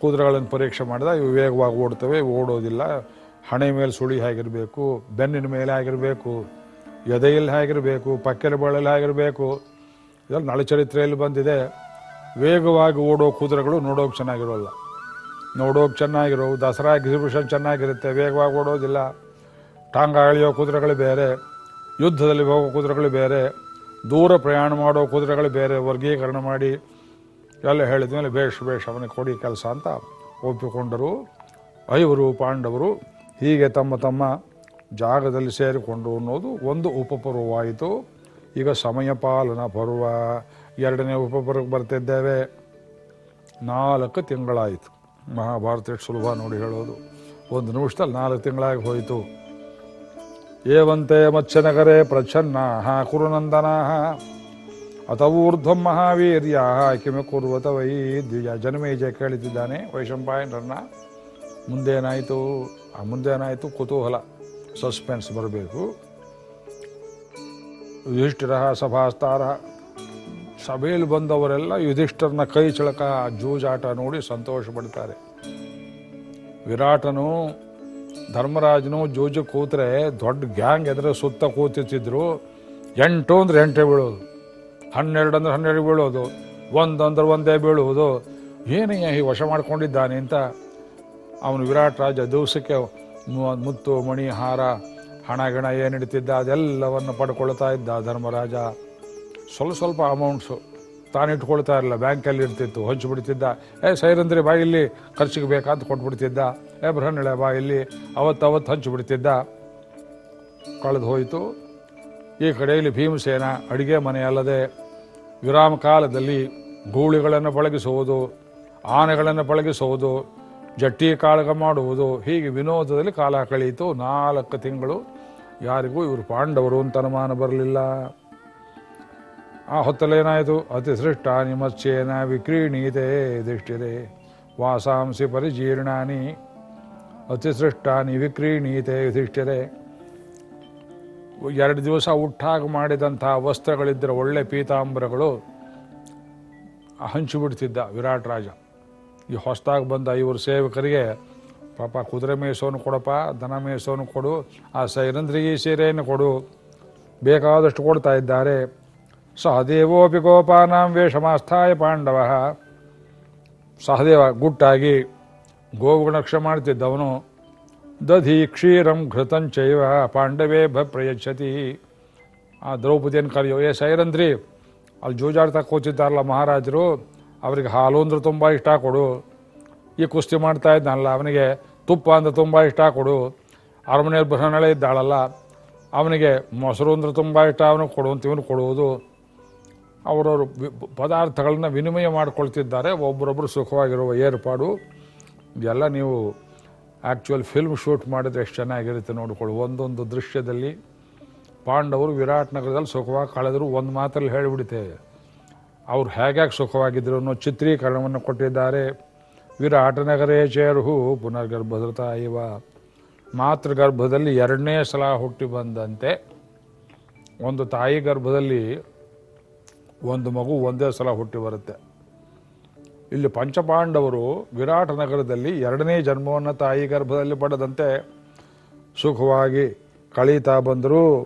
ಕುದುರೆಗಳನ್ನು ಪರೀಕ್ಷೆ ಮಾಡಿದ, ಇವು ವೇಗವಾಗಿ ಓಡ್ತವೆ ಓಡೋದಿಲ್ಲ. ಹಣೆ ಮೇಲೆ ಸುಳಿ ಹೇಗಿರಬೇಕು, ಬೆನ್ನಿನ ಮೇಲೆ ಆಗಿರಬೇಕು ಎದೆಯಲ್ಲಿ ಹೇಗಿರಬೇಕು, ಪಕ್ಕೆಲ ಬಳಲಿ ಇದೆಲ್ಲ ನಳಚರಿತ್ರೆಯಲ್ಲಿ ಬಂದಿದೆ, ವೇಗವಾಗಿ ಓಡೋ ಕುದುರೆಗಳು ನೋಡೋಕೆ ಚೆನ್ನಾಗಿರೋಲ್ಲ. ನೋಡೋಕೆ ಚೆನ್ನಾಗಿರೋ ದಸರಾ ಎಕ್ಸಿಬಿಷನ್ ಚೆನ್ನಾಗಿರುತ್ತೆ, ವೇಗವಾಗಿ ಓಡೋದಿಲ್ಲ. ಟಾಂಗ ಎಳೆಯೋ ಕುದುರೆಗಳು ಬೇರೆ, ಯುದ್ಧದಲ್ಲಿ ಹೋಗೋ ಕುದುರೆಗಳು ಬೇರೆ, ದೂರ ಪ್ರಯಾಣ ಮಾಡೋ ಕುದುರೆಗಳು ಬೇರೆ, ವರ್ಗೀಕರಣ ಮಾಡಿ ಎಲ್ಲ ಹೇಳಿದ ಮೇಲೆ ಬೇಷ್ ಬೇಷ್ ಅವನಿಗೆ ಕೊಡಿ ಕೆಲಸ ಅಂತ ಒಪ್ಪಿಕೊಂಡರು. ಐವರು ಪಾಂಡವರು ಹೀಗೆ ತಮ್ಮ ತಮ್ಮ ಜಾಗದಲ್ಲಿ ಸೇರಿಕೊಂಡು ಅನ್ನೋದು ಒಂದು ಉಪಪರ್ವವಾಯಿತು. ಈಗ ಸಮಯ ಪಾಲನ ಪರ್ವ ಎರಡನೇ ಉಪಪರ್ವಕ್ಕೆ ಬರ್ತಿದ್ದೇವೆ. ನಾಲ್ಕು ತಿಂಗಳಾಯಿತು. ಮಹಾಭಾರತ ಸುಲಭ ನೋಡಿ ಹೇಳೋದು. ಒಂದು ನಿಮಿಷದಲ್ಲಿ ನಾಲ್ಕು ತಿಂಗಳಾಗಿ ಹೋಯಿತು. ಏವಂತೆ ಮತ್ಸ್ಯನಗರೇ ಪ್ರಚ್ಛನ್ನ ಕುರುನಂದನಾ ಅಥವೂರ್ಧ್ವಂ ಮಹಾವೀರ್ಯ ಕಿಮೆ ಕುರ್ವತ ವೈ ದ್ವಿಜ ಜನಮೇಜಯ ಕೇಳುತ್ತಿದ್ದಾನೆ ವೈಶಂಪಾಯನರನ್ನ ಮುಂದೇನಾಯಿತು? ಆ ಮುಂದೇನಾಯಿತು? ಕುತೂಹಲ. ಸಸ್ಪೆನ್ಸ್ ಬರಬೇಕು. ಯುಧಿಷ್ಠಿರ, ಸಭಾಸ್ತಾರ, ಸಭೆಯಲ್ಲಿ ಬಂದವರೆಲ್ಲ ಯುಧಿಷ್ಠರನ ಕೈ ಚಳಕ ಜೂಜಾಟ ನೋಡಿ ಸಂತೋಷ ಪಡ್ತಾರೆ. ವಿರಾಟನು, ಧರ್ಮರಾಜನು ಜೂಜು ಕೂತ್ರೆ ದೊಡ್ಡ ಗ್ಯಾಂಗ್ ಎದುರು ಸುತ್ತ ಕೂತಿತ್ತಿದ್ರು ಎಂಟು ಅಂದ್ರೆ ಎಂಟೇ ಬೀಳೋದು. ಹನ್ನೆರಡು ಅಂದ್ರೆ ಹನ್ನೆರಡು ಬೀಳೋದು. ಒಂದು ಅಂದ್ರೆ ಒಂದೇ ಬೀಳುವುದು. ಏನಯ್ಯ ಈ ವಶ ಮಾಡ್ಕೊಂಡಿದ್ದಾನೆ ಅಂತ. ಅವನು ವಿರಾಟ್ ರಾಜ ದಿವಸಕ್ಕೆ ಮುತ್ತು, ಮಣಿ, ಹಾರ ಹಣ ಗಿಣ ಏನು ಇಡ್ತಿದ್ದ ಅದೆಲ್ಲವನ್ನು ಪಡ್ಕೊಳ್ತಾ ಇದ್ದ ಧರ್ಮರಾಜ. ಸ್ವಲ್ಪ ಸ್ವಲ್ಪ ಅಮೌಂಟ್ಸು ತಾನಿಟ್ಕೊಳ್ತಾ ಇರಲಿಲ್ಲ, ಬ್ಯಾಂಕಲ್ಲಿ ಇರ್ತಿತ್ತು ಹಂಚಿಬಿಡ್ತಿದ್ದ ಏ, ಸೈರಂದ್ರಿ ಬಾ ಇಲ್ಲಿ, ಖರ್ಚಿಗೆ ಬೇಕಂತ ಕೊಟ್ಬಿಡ್ತಿದ್ದ. ಏ ಬೃಹಣ್ಣಳೆ ಬಾ ಇಲ್ಲಿ ಅವತ್ತು ಅವತ್ತು ಹಂಚಿಬಿಡ್ತಿದ್ದ ಕಳೆದು ಹೋಯಿತು. ಈ ಕಡೆಯಲ್ಲಿ ಭೀಮಸೇನ ಅಡುಗೆ ಮನೆಯಲ್ಲದೆ ವಿರಾಮ ಕಾಲದಲ್ಲಿ ಗೂಳಿಗಳನ್ನು ಪಳಗಿಸುವುದು, ಆನೆಗಳನ್ನು ಪಳಗಿಸುವುದು, ಜಟ್ಟಿ ಕಾಳಗ ಮಾಡುವುದು, ಹೀಗೆ ವಿನೋದದಲ್ಲಿ ಕಾಲ ಕಳೆಯಿತು. ನಾಲ್ಕು ತಿಂಗಳು ಯಾರಿಗೂ ಇವರು ಪಾಂಡವರು ಅಂತ ಅನುಮಾನ ಬರಲಿಲ್ಲ. ಆ ಹೊತ್ತಲೇನಾಯಿತು ಅತಿಸೃಷ್ಟ ನಿಮತ್ಸೇನ ವಿಕ್ರೀಣೀತೆ ದಿಷ್ಟಿದೆ. ವಾಸಾಂಸಿ ಪರಿಜೀರ್ಣಾನಿ. ಅತಿಸೃಷ್ಟಾನಿ ವಿಕ್ರೀಣೀತೆ ಯುಧಿಷ್ಠಿರೆ ಎರಡು ದಿವಸ ಉಟ್ಟಾಗಿ ಮಾಡಿದಂಥ ವಸ್ತ್ರಗಳಿದ್ದರೆ ಒಳ್ಳೆ ಪೀತಾಂಬರಗಳು ಹಂಚಿಬಿಡ್ತಿದ್ದ ವಿರಾಟ್ ರಾಜ. ಈ ಹೊಸದಾಗಿ ಬಂದ ಇವರು ಸೇವಕರಿಗೆ ಪಾಪ ಕುದುರೆ ಮೇಯಿಸೋನು ಕೊಡಪ್ಪ, ದನ ಮೇಯಿಸೋನು ಕೊಡು, ಆ ಸೈರಂದ್ರಿಗೆ ಸೀರೆಯನ್ನು ಕೊಡು. ಬೇಕಾದಷ್ಟು ಕೊಡ್ತಾ ಇದ್ದಾರೆ. ಸಹದೇವೋಪಿ ಗೋಪಾನಾಂ ವೇಷಮಾಸ್ಥಾಯ ಪಾಂಡವ. ಸಹದೇವ ಗುಟ್ಟಾಗಿ ಗೋವುಗಣಕ್ಷ ಮಾಡ್ತಿದ್ದವನು, ದಧಿ ಕ್ಷೀರಂ ಘೃತಂಚೈವ ಪಾಂಡವೇ ಭ ಪ್ರಯಚ್ಛತಿ ಆ ದ್ರೌಪದಿಯನ್ನು ಕರೆಯೋ, ಏ ಸೈರಂದ್ರಿ ಅಲ್ಲಿ ಜೂಜಾಡ್ತಾ ಕೂತಿದ್ದಾರಲ್ಲ ಮಹಾರಾಜರು, ಅವ್ರಿಗೆ ಹಾಲು ಅಂದ್ರೆ ತುಂಬ ಇಷ್ಟ ಕೊಡು. ಈ ಕುಸ್ತಿ ಮಾಡ್ತಾ ಇದ್ದಾನಲ್ಲ, ಅವನಿಗೆ ತುಪ್ಪ ಅಂದ್ರೆ ತುಂಬ ಇಷ್ಟ, ಕೊಡು. ಅರಮನೆ ಬಸವನಳೆ ಇದ್ದಾಳಲ್ಲ, ಅವನಿಗೆ ಮೊಸರು ಅಂದ್ರೆ ತುಂಬ ಇಷ್ಟ ಅವನಿಗೆ ಕೊಡು ಅಂತ ಇವನು ಕೊಡುವುದು. ಅವರವರು ಪದಾರ್ಥಗಳನ್ನ ವಿನಿಮಯ ಮಾಡ್ಕೊಳ್ತಿದ್ದಾರೆ ಒಬ್ಬರೊಬ್ಬರು ಸುಖವಾಗಿರುವ ಏರ್ಪಾಡು. ಇದೆಲ್ಲ ನೀವು ಆ್ಯಕ್ಚುಯಲ್ ಫಿಲ್ಮ್ ಶೂಟ್ ಮಾಡಿದ್ರೆ ಎಷ್ಟು ಚೆನ್ನಾಗಿರುತ್ತೆ ನೋಡಿಕೊಳ್ಳಿ. ಒಂದೊಂದು ದೃಶ್ಯದಲ್ಲಿ ಪಾಂಡವರು ವಿರಾಟ್ ನಗರದಲ್ಲಿ ಸುಖವಾಗಿ ಕಳೆದ್ರು ಒಂದು ಮಾತಲ್ಲಿ ಹೇಳಿಬಿಡ್ತೇವೆ ಅವ್ರು ಹೇಗ್ಯಾಕೆ ಸುಖವಾಗಿದ್ದರು ಅನ್ನೋ ಚಿತ್ರೀಕರಣವನ್ನು ಕೊಟ್ಟಿದ್ದಾರೆ. ವಿರಾಟ ನಗರೇ ಚೇರುಹು ಪುನರ್ಗರ್ಭಧೃತ ಇವ ಮಾತೃಗರ್ಭದಲ್ಲಿ ಎರಡನೇ ಸಲ ಹುಟ್ಟಿ ಬಂದಂತೆ ಒಂದು ತಾಯಿ ಗರ್ಭದಲ್ಲಿ ಒಂದು ಮಗು ಒಂದೇ ಸಲ ಹುಟ್ಟಿ ಬರುತ್ತೆ. ಇಲ್ಲಿ ಪಂಚಪಾಂಡವರು ವಿರಾಟ ನಗರದಲ್ಲಿ ಎರಡನೇ ಜನ್ಮವನ್ನು ತಾಯಿ ಗರ್ಭದಲ್ಲಿ ಪಡೆದಂತೆ ಸುಖವಾಗಿ ಕಳೀತಾ ಬಂದರು.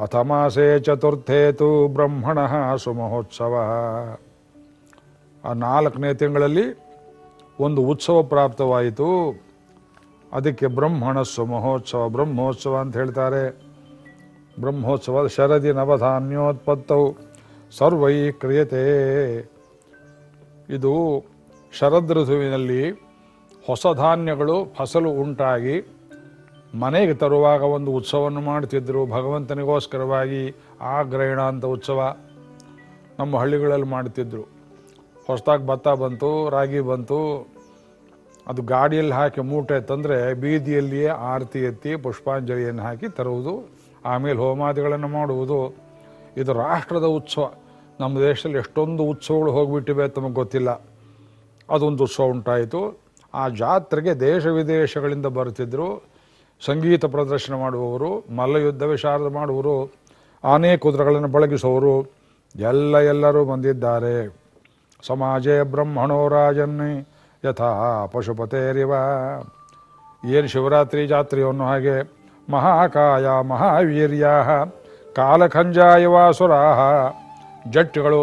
ಅಥಮಾಸೆ ಚತುರ್ಥೇತು ಬ್ರಹ್ಮಣ ಸುಮಹೋತ್ಸವ. ಆ ನಾಲ್ಕನೇ ತಿಂಗಳಲ್ಲಿ ಒಂದು ಉತ್ಸವ ಪ್ರಾಪ್ತವಾಯಿತು. ಅದಕ್ಕೆ ಬ್ರಹ್ಮಣಸ್ಸು ಮಹೋತ್ಸವ ಬ್ರಹ್ಮೋತ್ಸವ ಅಂತ ಹೇಳ್ತಾರೆ. ಬ್ರಹ್ಮೋತ್ಸವ ಶರದಿ ನವಧಾನ್ಯೋತ್ಪತ್ತವು ಸರ್ವೈ ಕ್ರಿಯತೆ. ಇದು ಶರದ್ ಋತುವಿನಲ್ಲಿ ಹೊಸ ಧಾನ್ಯಗಳು ಫಸಲು ಉಂಟಾಗಿ ಮನೆಗೆ ತರುವಾಗ ಒಂದು ಉತ್ಸವವನ್ನು ಮಾಡ್ತಿದ್ದರು ಭಗವಂತನಿಗೋಸ್ಕರವಾಗಿ ಆ ಗ್ರಹಣ ಅಂತ ಉತ್ಸವ ನಮ್ಮ ಹಳ್ಳಿಗಳಲ್ಲಿ ಮಾಡ್ತಿದ್ರು ಹೊಸದಾಗಿ ಭತ್ತ ಬಂತು, ರಾಗಿ ಬಂತು, ಅದು ಗಾಡಿಯಲ್ಲಿ ಹಾಕಿ ಮೂಟೆ ತಂದರೆ ಬೀದಿಯಲ್ಲಿಯೇ ಆರತಿ ಎತ್ತಿ ಪುಷ್ಪಾಂಜಲಿಯನ್ನು ಹಾಕಿ ತರುವುದು, ಆಮೇಲೆ ಹೋಮಾದಿಗಳನ್ನು ಮಾಡುವುದು. ಇದು ರಾಷ್ಟ್ರದ ಉತ್ಸವ. ನಮ್ಮ ದೇಶದಲ್ಲಿ ಎಷ್ಟೊಂದು ಉತ್ಸವಗಳು ಹೋಗಿಬಿಟ್ಟಿವೆ ತಮಗೆ ಗೊತ್ತಿಲ್ಲ. ಅದೊಂದು ಉತ್ಸವ ಉಂಟಾಯಿತು. ಆ ಜಾತ್ರೆಗೆ ದೇಶ ವಿದೇಶಗಳಿಂದ ಬರುತ್ತಿದ್ದರು ಸಂಗೀತ ಪ್ರದರ್ಶನ ಮಾಡುವವರು, ಮಲ್ಲಯುದ್ಧ ವಿಶಾರದ ಮಾಡುವರು ಆನೆ ಕುದುರೆಗಳನ್ನು ಬಳಗಿಸುವವರು, ಎಲ್ಲ ಎಲ್ಲರೂ ಬಂದಿದ್ದಾರೆ. ಸಮಾಜೇ ಬ್ರಹ್ಮಣೋ ರಾಜನ್ ಯಥಾ ಪಶುಪತೇರಿವ. ಏನು ಶಿವರಾತ್ರಿ ಜಾತ್ರೆಯನ್ನು ಹಾಗೆ ಮಹಾಕಾಯ ಮಹಾವೀರ್ಯ, ಕಾಲಖಂಜಾಯ ವಾಸುರಾಹ. ಜಟ್ಟುಗಳು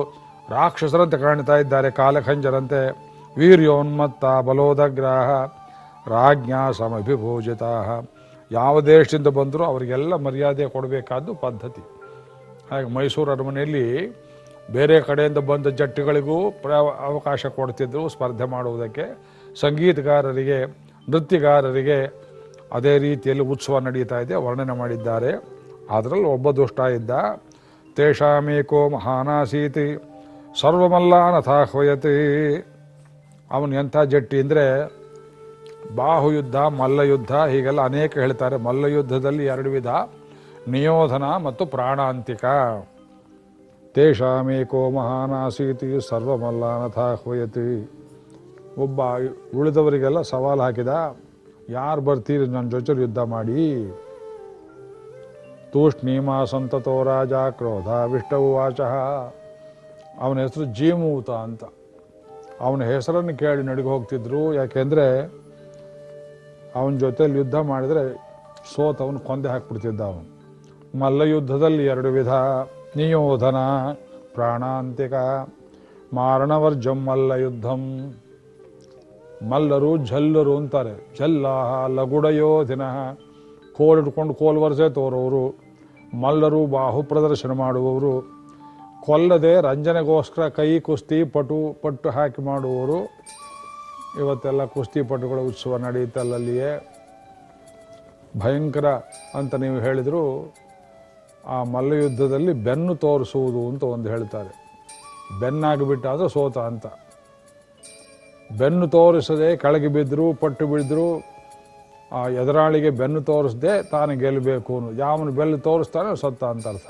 ರಾಕ್ಷಸರಂತೆ ಕಾಣ್ತಾ ಇದ್ದಾರೆ ಕಾಲಖಂಜರಂತೆ. ವೀರ್ಯೋನ್ಮತ್ತ ಬಲೋದಗ್ರಹ, ರಾಜ್ಞಾ ಸಮಭಿಭೂಜಿತ. ಯಾವ ದೇಶದಿಂದ ಬಂದರೂ ಅವರಿಗೆಲ್ಲ ಮರ್ಯಾದೆ ಕೊಡಬೇಕಾದ್ದು ಪದ್ಧತಿ. ಹಾಗೆ ಮೈಸೂರು ಅರಮನೆಯಲ್ಲಿ ಬೇರೆ ಕಡೆಯಿಂದ ಬಂದ ಜಟ್ಟುಗಳಿಗೂ ಪ್ರ, ಅವಕಾಶ ಕೊಡ್ತಿದ್ದರು ಸ್ಪರ್ಧೆ ಮಾಡುವುದಕ್ಕೆ. ಸಂಗೀತಗಾರರಿಗೆ, ನೃತ್ಯಗಾರರಿಗೆ ಅದೇ ರೀತಿಯಲ್ಲಿ ಉತ್ಸವ ನಡೀತಾ ಇದೆ, ವರ್ಣನೆ ಮಾಡಿದ್ದಾರೆ. ಅದರಲ್ಲಿ ಒಬ್ಬ ದುಷ್ಟ ಇದ್ದ ತೇಷಾಮೇಕೋ ಮಹಾನಾಸೀತಿ ಸರ್ವಮಲ್ಲಾನಥಾಹ್ವಯತಿ ಅವನು ಎಂಥ ಜಟ್ಟಿ ಅಂದರೆ, ಬಾಹುಯುದ್ಧ, ಮಲ್ಲಯುದ್ಧ, ಹೀಗೆಲ್ಲ ಅನೇಕ ಹೇಳ್ತಾರೆ. ಮಲ್ಲಯುದ್ಧದಲ್ಲಿ ಎರಡು ವಿಧ, ನಿಯೋಧನ ಮತ್ತು ಪ್ರಾಣಾಂತಿಕ. ತೇಷಾಮೇಕೋ ಮಹಾನಾಸೀತಿ ಸರ್ವಮಲ್ಲಾನಥಾಹ್ವಯತಿ ಒಬ್ಬ ಉಳಿದವರಿಗೆಲ್ಲ ಸವಾಲು ಹಾಕಿದ, ಯಾರು ಬರ್ತೀರಿ ನನ್ನ ಜೊತೆ ಯುದ್ಧ ಮಾಡಿ? ತೂಷ್ಣೀಮಾ ಸಂತತೋ ರಾಜ ಕ್ರೋಧ ವಿಷ್ಟವು ವಾಚಃ ಅವನ ಹೆಸರು ಜೀಮೂತ ಅಂತ. ಅವನ ಹೆಸರನ್ನು ಕೇಳಿ ನಡಿಗೆ ಹೋಗ್ತಿದ್ರು, ಯಾಕೆಂದರೆ ಅವನ ಜೊತೆಲಿ ಯುದ್ಧ ಮಾಡಿದರೆ ಸೋತವನು ಕೊಂದೆ ಹಾಕ್ಬಿಡ್ತಿದ್ದ ಅವನು. ಮಲ್ಲ ಯುದ್ಧದಲ್ಲಿ ಎರಡು ವಿಧ. ನಿಯೋಧನ ಪ್ರಾಣಾಂತಿಕ ಮಾರಣವರ್ಜಂ ಮಲ್ಲ ಯುದ್ಧಂ. ಮಲ್ಲರು ಝಲ್ಲರು ಅಂತಾರೆ. ಜಲ್ಲಾಹ ಲಗುಡಯೋಧಿನ. ಕೋಲ್ ಇಟ್ಕೊಂಡು ಕೋಲ್ ವರ್ಷೆ ತೋರೋರು ಮಲ್ಲರು ಬಾಹು ಪ್ರದರ್ಶನ ಮಾಡುವವರು. ಕೊಲ್ಲದೆ ರಂಜನೆಗೋಸ್ಕರ ಕೈ ಕುಸ್ತಿ ಪಟು ಪಟ್ಟು ಹಾಕಿ ಮಾಡುವವರು. ಇವತ್ತೆಲ್ಲ ಕುಸ್ತಿ ಪಟುಗಳ ಉತ್ಸವ ನಡೆಯುತ್ತಲ್ಲಲ್ಲಿಯೇ ಭಯಂಕರ ಅಂತ ನೀವು ಹೇಳಿದ್ರು. ಆ ಮಲ್ಲಯುದ್ಧದಲ್ಲಿ ಬೆನ್ನು ತೋರಿಸುವುದು ಅಂತ ಒಂದು ಹೇಳ್ತಾರೆ. ಬೆನ್ನಾಗಿಬಿಟ್ಟಾದ ಸೋತ ಅಂತ. ಬೆನ್ನು ತೋರಿಸದೆ ಕೆಳಗೆ ಬಿದ್ದರು ಪಟ್ಟು ಬಿದ್ದರು ಆ ಎದುರಾಳಿಗೆ ಬೆನ್ನು ತೋರಿಸದೆ ತಾನು ಗೆಲ್ಲಬೇಕು ಅನ್ನೋದು. ಯಾವನು ಬೆನ್ನು ತೋರಿಸ್ತಾನೆ ಸತ್ತ ಅಂತ ಅರ್ಥ.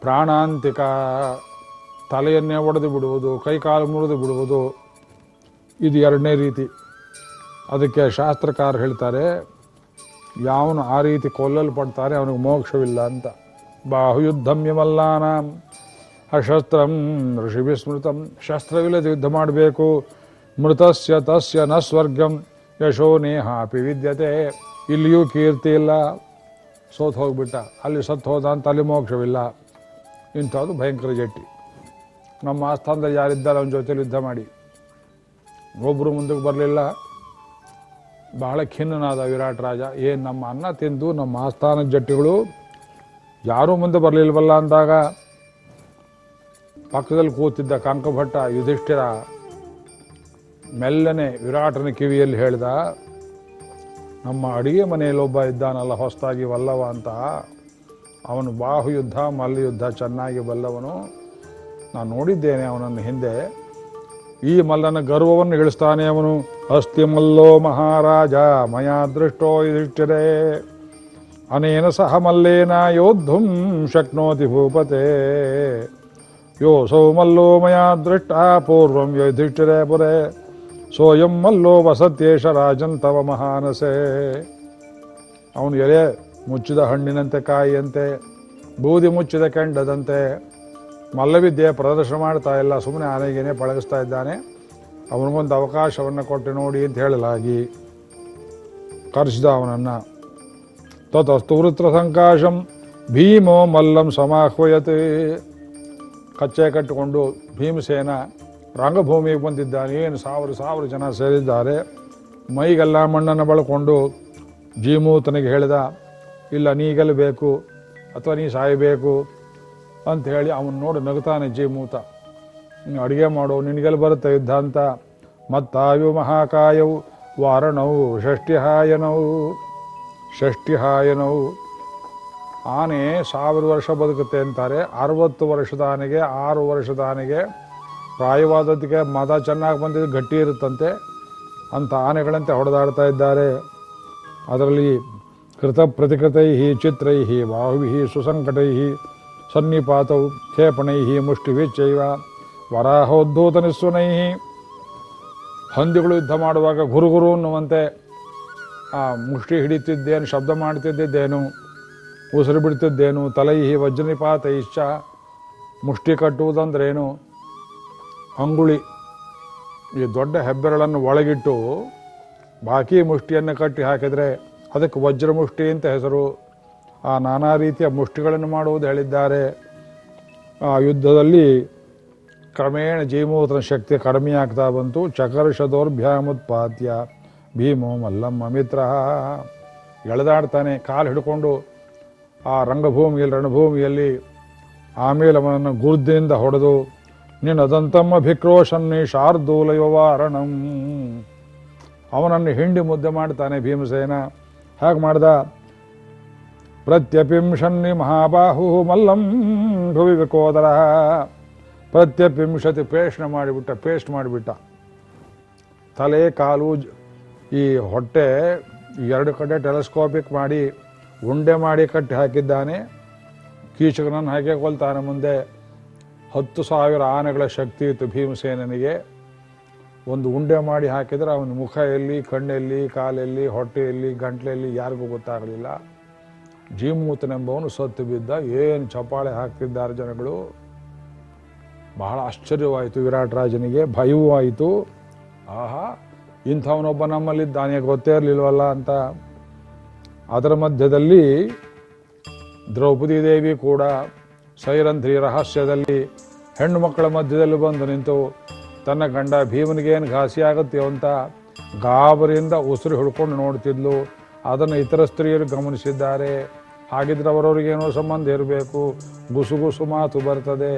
ಪ್ರಾಣಾಂತಿಕ ತಲೆಯನ್ನೇ ಒಡೆದು ಬಿಡುವುದು, ಕೈಕಾಲು ಮುರಿದು ಬಿಡುವುದು, ಇದು ಎರಡನೇ ರೀತಿ. ಅದಕ್ಕೆ ಶಾಸ್ತ್ರಕಾರ ಹೇಳ್ತಾರೆ ಯಾವನು ಆ ರೀತಿ ಕೊಲ್ಲಲ್ಪಡ್ತಾರೆ ಅವನಿಗೆ ಮೋಕ್ಷವಿಲ್ಲ ಅಂತ. ಬಾಹುಯುದ್ಧಮ್ಯಮಲ್ಲಾನ, ಅಶಸ್ತ್ರಂ ಋಷಿ ಸ್ಮೃತಂ ಶಸ್ತ್ರವಿಲ್ಲದೆ ಯುದ್ಧ ಮಾಡಬೇಕು. ಮೃತಸ್ಯ ತಸ್ಯ ನ ಸ್ವರ್ಗಂ, ಯಶೋ ನೇಹಾಪಿ ವಿದ್ಯತೆ. ಇಲ್ಲಿಯೂ ಕೀರ್ತಿ ಇಲ್ಲ. ಸೋತ್ ಹೋಗ್ಬಿಟ್ಟ. ಅಲ್ಲಿ ಸತ್ತು ಹೋದ ಅಂತ ಅಲ್ಲಿ ಮೋಕ್ಷವಿಲ್ಲ. ಇಂಥದ್ದು ಭಯಂಕರ ಜಟ್ಟಿ. ನಮ್ಮ ಆಸ್ಥಾನದಲ್ಲಿ ಯಾರಿದ್ದಾರೆ ಅವನ ಜೊತೆಲಿ ಯುದ್ಧ ಮಾಡಿ. ಒಬ್ಬರು ಮುಂದಕ್ಕೆ ಬರಲಿಲ್ಲ. ಬಹಳ ಖಿನ್ನನಾದ ವಿರಾಟ್ ರಾಜ. ಏನು ನಮ್ಮ ಅನ್ನ ತಿಂದು ನಮ್ಮ ಆಸ್ಥಾನ ಜಟ್ಟಿಗಳು ಯಾರೂ ಮುಂದೆ ಬರಲಿಲ್ವಲ್ಲ ಅಂದಾಗ ಪಕ್ಕದಲ್ಲಿ ಕೂತಿದ್ದ ಕಂಕಭಟ್ಟ ಯುಧಿಷ್ಠಿರ ಮೆಲ್ಲನೆ ವಿರಾಟನ ಕಿವಿಯಲ್ಲಿ ಹೇಳಿದ, ನಮ್ಮ ಅಡಿಗೆ ಮನೆಯಲ್ಲೊಬ್ಬ ಇದ್ದಾನಲ್ಲ ಹೊಸದಾಗಿ ವಲ್ಲವ ಅಂತ. ಅವನು ಬಾಹು ಯುದ್ಧ ಮಲ್ಲ ಯುದ್ಧ ಚೆನ್ನಾಗಿ ಬಲ್ಲವನು. ನಾನು ನೋಡಿದ್ದೇನೆ ಅವನನ್ನು ಹಿಂದೆ. ಈ ಮಲ್ಲನ ಗರ್ವವನ್ನು ಇಳಿಸ್ತಾನೆ ಅವನು. ಅಸ್ತಿ ಮಲ್ಲೋ ಮಹಾರಾಜ, ಮಯಾ ದೃಷ್ಟೋ ಯುಧಿಷ್ಠಿರೇ. ಅನೇನ ಸಹ ಮಲ್ಲೇನ, ಯೋದ್ಧುಂ ಶಕ್ನೋತಿ ಭೂಪತೆ. ಯೋಸೌ ಮಲ್ಲೋ ಮಯಾ ದೃಷ್ಟ, ಪೂರ್ವಂ ಯುಧಿಷ್ಠಿರೇ ಪುರೇ. ಸೋಯಂ ಮಲ್ಲೋ ವಸತ್ಯೇಶ ರಾಜನ್ ತವ ಮಹಾನಸೆ. ಅವನು ಎಲೆ ಮುಚ್ಚಿದ ಹಣ್ಣಿನಂತೆ, ಕಾಯಿಯಂತೆ, ಬೂದಿ ಮುಚ್ಚಿದ ಕೆಂಡದಂತೆ ಮಲ್ಲವಿದ್ಯೆ ಪ್ರದರ್ಶನ ಮಾಡ್ತಾ ಇಲ್ಲ. ಸುಮ್ಮನೆ ಆನೆಗೇನೆ ಪಳಗಿಸ್ತಾ ಇದ್ದಾನೆ. ಅವನಿಗೊಂದು ಅವಕಾಶವನ್ನು ಕೊಟ್ಟು ನೋಡಿ ಅಂತ ಹೇಳಲಾಗಿ ಕರ್ಷಿದ ಅವನನ್ನು, ತತಸ್ತು ವೃತ್ರ ಸಂಕಾಶಂ ಭೀಮೋ ಮಲ್ಲಂ ಸಮಾಹ್ವಯತೆ. ಕಚ್ಚೆ ಕಟ್ಟಿಕೊಂಡು ಭೀಮಸೇನ ರಂಗಭೂಮಿಗೆ ಬಂದಿದ್ದಾನೆ. ಏನು ಸಾವಿರ ಸಾವಿರ ಜನ ಸೇರಿದ್ದಾರೆ. ಮೈಗೆಲ್ಲ ಮಣ್ಣನ್ನು ಬಳಕೊಂಡು ಜೀಮೂತನಿಗೆ ಹೇಳಿದ, ಇಲ್ಲ ನೀ ಗೆಲ್ಲಬೇಕು ಅಥವಾ ನೀ ಸಾಯಬೇಕು ಅಂತ ಹೇಳಿ ಅವನು ನೋಡಿ ನಗುತ್ತಾನೆ ಜೀಮೂತ ಅಡುಗೆ ಮಾಡು, ನಿನಗೆಲ್ಲ ಬರುತ್ತೆ ಯುದ್ಧ ಅಂತ ಮತ್ತಾಯು ಮಹಾಕಾಯವು, ವಾರಣವು ಷಷ್ಠಿಹಾಯನವು ಷಷ್ಠಿಹಾಯನವು. ಆನೆ ಸಾವಿರ ವರ್ಷ ಬದುಕುತ್ತೆ ಅಂತಾರೆ. ಅರವತ್ತು ವರ್ಷದ ಆನೆಗೆ ಆರು ವರ್ಷದ ಆನೆಗೆ ಪ್ರಾಯವಾದದಕ್ಕೆ ಮದ ಚೆನ್ನಾಗಿ ಬಂದಿದ್ದು ಗಟ್ಟಿ ಇರುತ್ತಂತೆ. ಅಂಥ ಆನೆಗಳಂತೆ ಹೊಡೆದಾಡ್ತಾ ಇದ್ದಾರೆ. ಅದರಲ್ಲಿ ಕೃತ ಪ್ರತಿಕೃತೈ ಚಿತ್ರೈ ಬಾಹುವಿ ಸುಸಂಕಟೈ. ಸನ್ನಿಪಾತೌ ಖೇಪಣೈ ಮುಷ್ಟಿವಿಚ್ಚೈವ ವರಾಹೋದ್ಧೂತ ನಿಸ್ಸುನೈ ಹಂದಿಗಳು ಯುದ್ಧ ಮಾಡುವಾಗ ಗುರುಗುರು ಅನ್ನುವಂತೆ ಆ ಮುಷ್ಟಿ ಹಿಡಿತಿದ್ದೇನು ಶಬ್ದ ಮಾಡ್ತಿದ್ದಿದ್ದೇನು ಉಸಿರು ಬಿಡ್ತಿದ್ದೇನು ತಲೈಹಿ ವಜ್ರನಿಪಾತ ಇಶ್ಚ ಮುಷ್ಟಿ ಕಟ್ಟುವುದಂದ್ರೇನು? ಅಂಗುಳಿ ಈ ದೊಡ್ಡ ಹೆಬ್ಬೆರಳನ್ನು ಒಳಗಿಟ್ಟು ಬಾಕಿ ಮುಷ್ಟಿಯನ್ನು ಕಟ್ಟಿ ಹಾಕಿದರೆ ಅದಕ್ಕೆ ವಜ್ರಮುಷ್ಟಿ ಅಂತ ಹೆಸರು. ಆ ನಾನಾ ರೀತಿಯ ಮುಷ್ಟಿಗಳನ್ನು ಮಾಡುವುದು ಹೇಳಿದ್ದಾರೆ. ಆ ಯುದ್ಧದಲ್ಲಿ ಕ್ರಮೇಣ ಜೀಮೂತನ ಶಕ್ತಿ ಕಡಿಮೆ ಆಗ್ತಾ ಬಂತು. ಚಕರ್ಷದೋರ್ಭ್ಯಾಮುತ್ಪಾದ್ಯ ಭೀಮೋ ಮಲ್ಲಮ್ಮ ಮಿತ್ರ ಎಳೆದಾಡ್ತಾನೆ. ಕಾಲು ಹಿಡ್ಕೊಂಡು ಆ ರಂಗಭೂಮಿಯಲ್ಲಿ, ರಣಭೂಮಿಯಲ್ಲಿ ಆಮೇಲೆ ಅವನನ್ನು ಗುರುದಿನಿಂದ ಹೊಡೆದು, ನಿನ್ನದಂತಮ್ಮ ಭಿಕ್ರೋಶನ್ನಿ ಶಾರ್ದೂಲಯವಾರಣಂ ಅವನನ್ನು ಹಿಂಡಿ ಮುದ್ದೆ ಮಾಡ್ತಾನೆ ಭೀಮಸೇನ. ಹಾಗೆ ಮಾಡ್ದ? ಪ್ರತ್ಯಪಿಂಶನ್ನಿ ಮಹಾಬಾಹು ಮಲ್ಲಂ ಭುವಿ ವಿಕೋದರ ಪ್ರತ್ಯಪಿಂಶತಿ ಪೇಸ್ಟ್ ಮಾಡಿಬಿಟ್ಟ ಪೇಸ್ಟ್ ಮಾಡಿಬಿಟ್ಟ. ತಲೆ, ಕಾಲು ಈ ಹೊಟ್ಟೆ ಎರಡು ಕಡೆ ಟೆಲಿಸ್ಕೋಪಿಕ್ ಮಾಡಿ, ಉಂಡೆ ಮಾಡಿ ಕಟ್ಟಿ ಹಾಕಿದ್ದಾನೆ. ಕೀಚಕನನ್ನು ಹಾಕಿ ಕೊಲ್ತಾನೆ ಮುಂದೆ. ಹತ್ತು ಸಾವಿರ ಆನೆಗಳ ಶಕ್ತಿ ಇತ್ತು ಭೀಮಸೇನನಿಗೆ. ಒಂದು ಉಂಡೆ ಮಾಡಿ ಹಾಕಿದರೆ ಅವನ ಮುಖ ಎಲ್ಲಿ, ಕಣ್ಣೆಲ್ಲಿ, ಕಾಲೆಲ್ಲಿ, ಹೊಟ್ಟೆಯಲ್ಲಿ, ಗಂಟ್ಲೆಯಲ್ಲಿ ಯಾರಿಗೂ ಗೊತ್ತಾಗಲಿಲ್ಲ. ಜೀಮೂತನೆಂಬವನು ಸತ್ತು ಬಿದ್ದ ಏನು ಚಪಾಳೆ ಹಾಕ್ತಿದ್ದಾರೆ ಜನಗಳು? ಬಹಳ ಆಶ್ಚರ್ಯವಾಯಿತು ವಿರಾಟ್ ರಾಜನಿಗೆ ಭಯವೂ ಆಯಿತು ಆಹಾ, ಇಂಥವನೊಬ್ಬ ನಮ್ಮಲ್ಲಿದ್ದಾನೆ, ಗೊತ್ತೇ ಇರಲಿಲ್ವಲ್ಲ ಅಂತ. ಅದರ ಮಧ್ಯದಲ್ಲಿ ದ್ರೌಪದಿ ದೇವಿ ಕೂಡ ಸೈರಂಧ್ರಿ ರಹಸ್ಯದಲ್ಲಿ ಹೆಣ್ಣು ಮಕ್ಕಳ ಮಧ್ಯದಲ್ಲಿ ಬಂದು ನಿಂತು, ತನ್ನ ಗಂಡ ಭೀಮನಿಗೇನು ಘಾಸಿ ಆಗುತ್ತೆಯೋ ಅಂತ ಗಾಬರಿಯಿಂದ ಉಸಿರು ಹಿಡ್ಕೊಂಡು ನೋಡ್ತಿದ್ಲು. ಅದನ್ನು ಇತರ ಸ್ತ್ರೀಯರು ಗಮನಿಸಿದ್ದಾರೆ. ಹಾಗಿದ್ರೆ ಅವರವ್ರಿಗೇನೋ ಸಂಬಂಧ ಇರಬೇಕು. ಗುಸುಗುಸು ಮಾತು ಬರ್ತದೆ.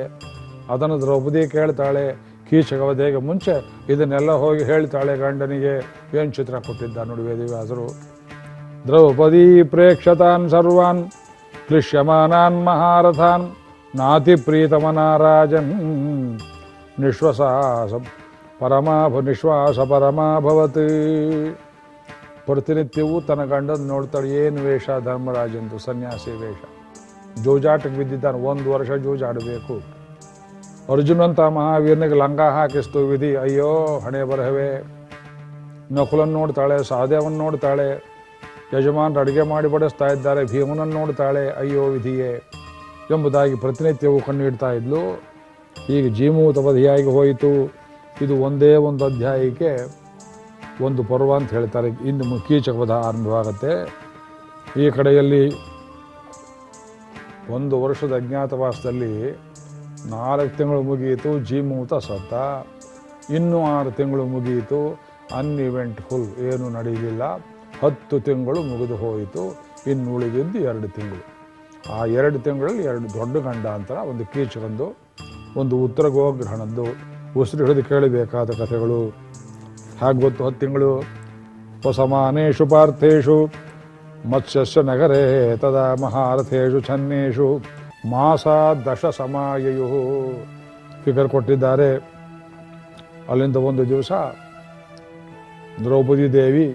ಅದನ್ನು ದ್ರೌಪದಿ ಕೇಳ್ತಾಳೆ. ಕೀಚಕವಧೆಗೆ ಮುಂಚೆ ಇದನ್ನೆಲ್ಲ ಹೋಗಿ ಹೇಳ್ತಾಳೆ ಗಂಡನಿಗೆ. ಏನು ಚಿತ್ರ ಕೊಟ್ಟಿದ್ದ ನೋಡಿ ವೇದಿವ್ಯಾಸರು ದ್ರೌಪದಿ ಪ್ರೇಕ್ಷತಾನ್ ಸರ್ವಾನ್, ಕ್ಲಿಶ್ಯಮಾನಾನ್ ಮಹಾರಥಾನ್, ನಾತಿ ಪ್ರೀತಮನಾರಾಜನ್ ನಿಶ್ವಾಸ ಪರಮಾ ನಿಶ್ವಾಸ ಪರಮಾಭವತ್. ಪ್ರತಿನಿತ್ಯವೂ ತನ್ನ ಗಂಡನ ನೋಡ್ತಾಳೆ, ಏನು ವೇಷ ಧರ್ಮರಾಜಂದು? ಸನ್ಯಾಸಿ ವೇಷ. ಜೂಜಾಟಕ್ಕೆ ಬಿದ್ದಿದ್ದಾನೆ, ಒಂದು ವರ್ಷ ಜೂಜಾಡಬೇಕು. ಅರ್ಜುನಂತ ಮಹಾವೀರನಿಗೆ ಲಂಗ ಹಾಕಿಸ್ತು ವಿಧಿ ಅಯ್ಯೋ, ಹಣೆ ಬರಹವೇ. ನಕುಲನ್ನು ನೋಡ್ತಾಳೆ ಸಹದೇವನ್ ನೋಡ್ತಾಳೆ, ಯಜಮಾನರು ಅಡುಗೆ ಮಾಡಿ ಬಡಿಸ್ತಾ ಇದ್ದಾರೆ ಭೀಮನನ್ನು ನೋಡ್ತಾಳೆ, ಅಯ್ಯೋ, ವಿಧಿಯೇ. ಎಂಬುದಾಗಿ ಪ್ರತಿನಿತ್ಯವೂ ಕಣ್ಣಿಡ್ತಾ ಇದ್ಲು. ಈಗ ಜೀಮೂತವಧಿಯಾಗಿ ಹೋಯಿತು. ಇದು ಒಂದೇ ಒಂದು ಅಧ್ಯಾಯಕ್ಕೆ ಒಂದು ಪರ್ವ ಅಂತ ಹೇಳ್ತಾರೆ. ಇನ್ನು ಕೀಚಕವಧ ಆರಂಭವಾಗುತ್ತೆ. ಈ ಕಡೆಯಲ್ಲಿ ಒಂದು ವರ್ಷದ ಅಜ್ಞಾತವಾಸದಲ್ಲಿ ನಾಲ್ಕು ತಿಂಗಳು ಮುಗಿಯಿತು, ಜೀಮೂತ ಸತ್ತ. ಇನ್ನೂ ಆರು ತಿಂಗಳು ಮುಗಿಯಿತು ಅನ್ಇವೆಂಟ್ಫುಲ್ ಏನೂ ನಡೆಯಲಿಲ್ಲ. ಹತ್ತು ತಿಂಗಳು ಮುಗಿದು ಹೋಯಿತು, ಇನ್ನು ಉಳಿದಿದ್ದು ಎರಡು ತಿಂಗಳು. ಆ ಎರಡು ತಿಂಗಳಲ್ಲಿ ಎರಡು ದೊಡ್ಡ ಗಂಡ ಅಂತ ಒಂದು ಕೀಚಕಂದು, ಒಂದು ಉತ್ತರ ಗೋಗ್ರಹಣದ್ದು ಉಸಿರು ಹಿಡಿದು ಕೇಳಬೇಕಾದ ಕಥೆಗಳು. ಹಾಗೆ ಗೊತ್ತು ಹತ್ತು ತಿಂಗಳು. ಸ್ವಸಮಾನೇಷು ಪಾರ್ಥೇಶು, ಮತ್ಸ್ಯಸ್ಯ ನಗರೇ ತದಾ ಮಹಾರಥೇಶು ಛನ್ನೇಶು, ಮಾಸ ದಶ ಸಮಾಯು ಫಿಗರ್ ಕೊಟ್ಟಿದ್ದಾರೆ. ಅಲ್ಲಿಂದ ಒಂದು ದಿವಸ ದ್ರೌಪದಿ ದೇವಿ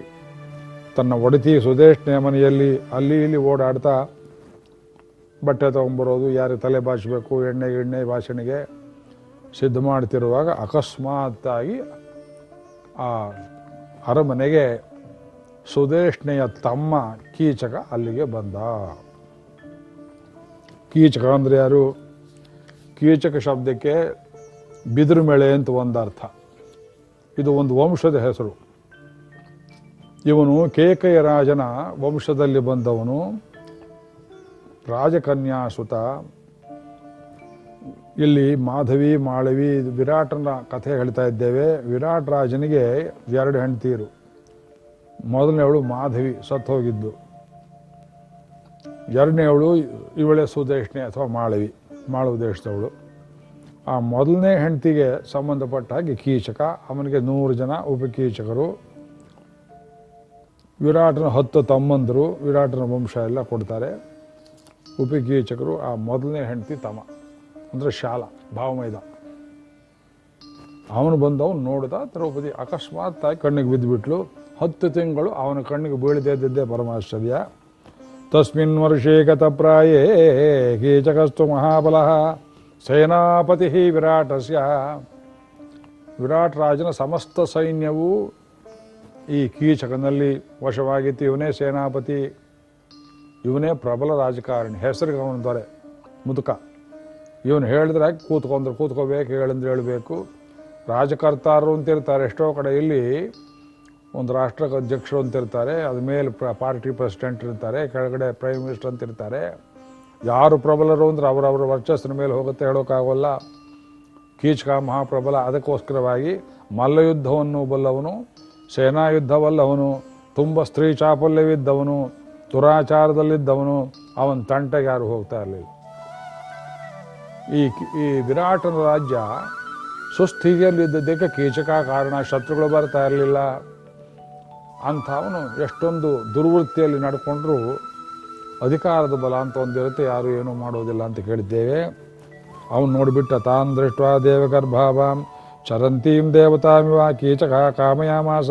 ತನ್ನ ಒಡತಿ ಸುದೇಶ್ನೆಯ ಮನೆಯಲ್ಲಿ ಅಲ್ಲಿ ಇಲ್ಲಿ ಓಡಾಡ್ತಾ ಬಟ್ಟೆ ತೊಗೊಂಬರೋದು ಯಾರಿಗೆ ತಲೆ ಬಾಚಬೇಕು, ಎಣ್ಣೆ ಎಣ್ಣೆ ಭಾಷಣೆಗೆ ಸಿದ್ಧ ಮಾಡ್ತಿರುವಾಗ ಅಕಸ್ಮಾತ್ತಾಗಿ ಆ ಅರಮನೆಗೆ ಸುದೇಶ್ನೆಯ ತಮ್ಮ ಕೀಚಕ ಅಲ್ಲಿಗೆ ಬಂದ. ಕೀಚಕ ಅಂದರೆ ಯಾರು? ಕೀಚಕ ಶಬ್ದಕ್ಕೆ ಬಿದಿರುಮೆಳೆ ಅಂತ ಒಂದರ್ಥ ಇದು ಒಂದು ವಂಶದ ಹೆಸರು. ಇವನು ಕೇಕಯ ರಾಜನ ವಂಶದಲ್ಲಿ ಬಂದವನು. ರಾಜಕನ್ಯಾಸುತ ಇಲ್ಲಿ ಮಾಧವಿ, ಮಾಳವಿ ವಿರಾಟನ ಕಥೆ ಹೇಳ್ತಾ ಇದ್ದೇವೆ. ವಿರಾಟ್ ರಾಜನಿಗೆ ಎರಡು ಹೆಂಡ್ತೀರು. ಮೊದಲನೇವಳು ಮಾಧವಿ, ಸತ್ತು ಹೋಗಿದ್ದು. ಎರಡನೇವಳು ಇವಳೆ ಸುದೇಶ್ನೆ ಅಥವಾ ಮಾಳವಿ ಮಾಳವ ದೇಶದವಳು ಆ ಮೊದಲನೇ ಹೆಂಡತಿಗೆ ಸಂಬಂಧಪಟ್ಟ ಹಾಗೆ ಕೀಚಕ, ಅವನಿಗೆ ನೂರು ಜನ ಉಪಕೀಚಕರು. ವಿರಾಟನ ಹತ್ತು ತಮ್ಮಂದರು, ವಿರಾಟನ ವಂಶ ಎಲ್ಲ ಕೊಡ್ತಾರೆ. ಉಪಕೀಚಕರು, ಆ ಮೊದಲನೇ ಹೆಂಡತಿ ತಮ್ಮ. ಅಂದರೆ ಶಾಲ, ಭಾವಮೈದ. ಅವನು ಬಂದವನು ನೋಡಿದ ದ್ರೌಪದಿ ಅಕಸ್ಮಾತ್ ಆಗಿ ಕಣ್ಣಿಗೆ ಬಿದ್ದುಬಿಟ್ಲು. ಹತ್ತು ತಿಂಗಳು ಅವನ ಕಣ್ಣಿಗೆ ಬೀಳದಿದ್ದೇ ಪರಮಾಶ್ಚರ್ಯ. ತಸ್ಮಿನ್ ವರ್ಷೇ ಗತಪ್ರಾಯೇ ಕೀಚಕಸ್ತು ಮಹಾಬಲ. ಸೇನಾಪತಿ ವಿರಾಟಸ್ಯ. ವಿರಾಟ್ ರಾಜನ ಸಮಸ್ತ ಸೈನ್ಯವು ಈ ಕೀಚಕನಲ್ಲಿ ವಶವಾಗಿತ್ತು. ಇವನೇ ಸೇನಾಪತಿ, ಇವನೇ ಪ್ರಬಲ ರಾಜಕಾರಣಿ. ಹೆಸರಿಗೆ ಅವನ ದೊರೆ, ಮುದುಕ. ಇವನು ಹೇಳಿದ್ರೆ ಕೂತ್ಕೊಂಡ್ರೆ, ಕೂತ್ಕೋಬೇಕು, ಹೇಳಂದ್ರೆ ಹೇಳಬೇಕು. ರಾಜಕರ್ತಾರರು ಅಂತಿರ್ತಾರೆ, ಎಷ್ಟೋ ಕಡೆ ಇಲ್ಲಿ ಒಂದು ರಾಷ್ಟ್ರ ಅಧ್ಯಕ್ಷರು ಅಂತಿರ್ತಾರೆ, ಅದ ಮೇಲೆ ಪ್ರ, ಪಾರ್ಟಿ ಪ್ರೆಸಿಡೆಂಟ್ ಇರ್ತಾರೆ, ಕೆಳಗಡೆ ಪ್ರೈಮ್ ಮಿನಿಸ್ಟರ್ ಅಂತ ಇರ್ತಾರೆ ಯಾರು ಪ್ರಬಲರು ಅಂದ್ರೆ ಅವರವರ ವರ್ಚಸ್ಸಿನ ಮೇಲೆ ಹೋಗುತ್ತೆ ಹೇಳೋಕ್ಕಾಗೋಲ್ಲ. ಕೀಚಕ ಮಹಾಪ್ರಬಲ ಅದಕ್ಕೋಸ್ಕರವಾಗಿ ಮಲ್ಲಯುದ್ಧವನ್ನು ಬಲ್ಲವನು ಸೇನಾ ಯುದ್ಧವಲ್ಲವನು ತುಂಬ ಸ್ತ್ರೀ ಚಾಪಲ್ಯವಿದ್ದವನು, ದುರಾಚಾರದಲ್ಲಿದ್ದವನು, ಅವನ ತಂಟೆಗೆ ಯಾರು ಹೋಗ್ತಾ ಇರಲಿಲ್ಲ. ಈ ಈ ವಿರಾಟನ ರಾಜ್ಯ ಸುಸ್ಥಿತಿಯಲ್ಲಿದ್ದದ್ದಕ್ಕೆ ಕೀಚಕ ಕಾರಣ ಶತ್ರುಗಳು ಬರ್ತಾ ಇರಲಿಲ್ಲ. ಅಂಥವನು ಎಷ್ಟೊಂದು ದುರ್ವೃತ್ತಿಯಲ್ಲಿ ನಡ್ಕೊಂಡ್ರು ಅಧಿಕಾರದ ಬಲ ಅಂತ ಒಂದಿರುತ್ತೆ, ಯಾರು ಏನೂ ಮಾಡೋದಿಲ್ಲ ಅಂತ ಕೇಳಿದ್ದೇವೆ. ಅವನು ನೋಡಿಬಿಟ್ಟ, ತಾನ್ ದೃಷ್ಟ ದೇವಗರ್ಭಾವಾಂ ಚರಂತೀಂ ದೇವತಾಮಿವ, ಕೀಚಕ ಕಾಮಯಾಮಾಸ,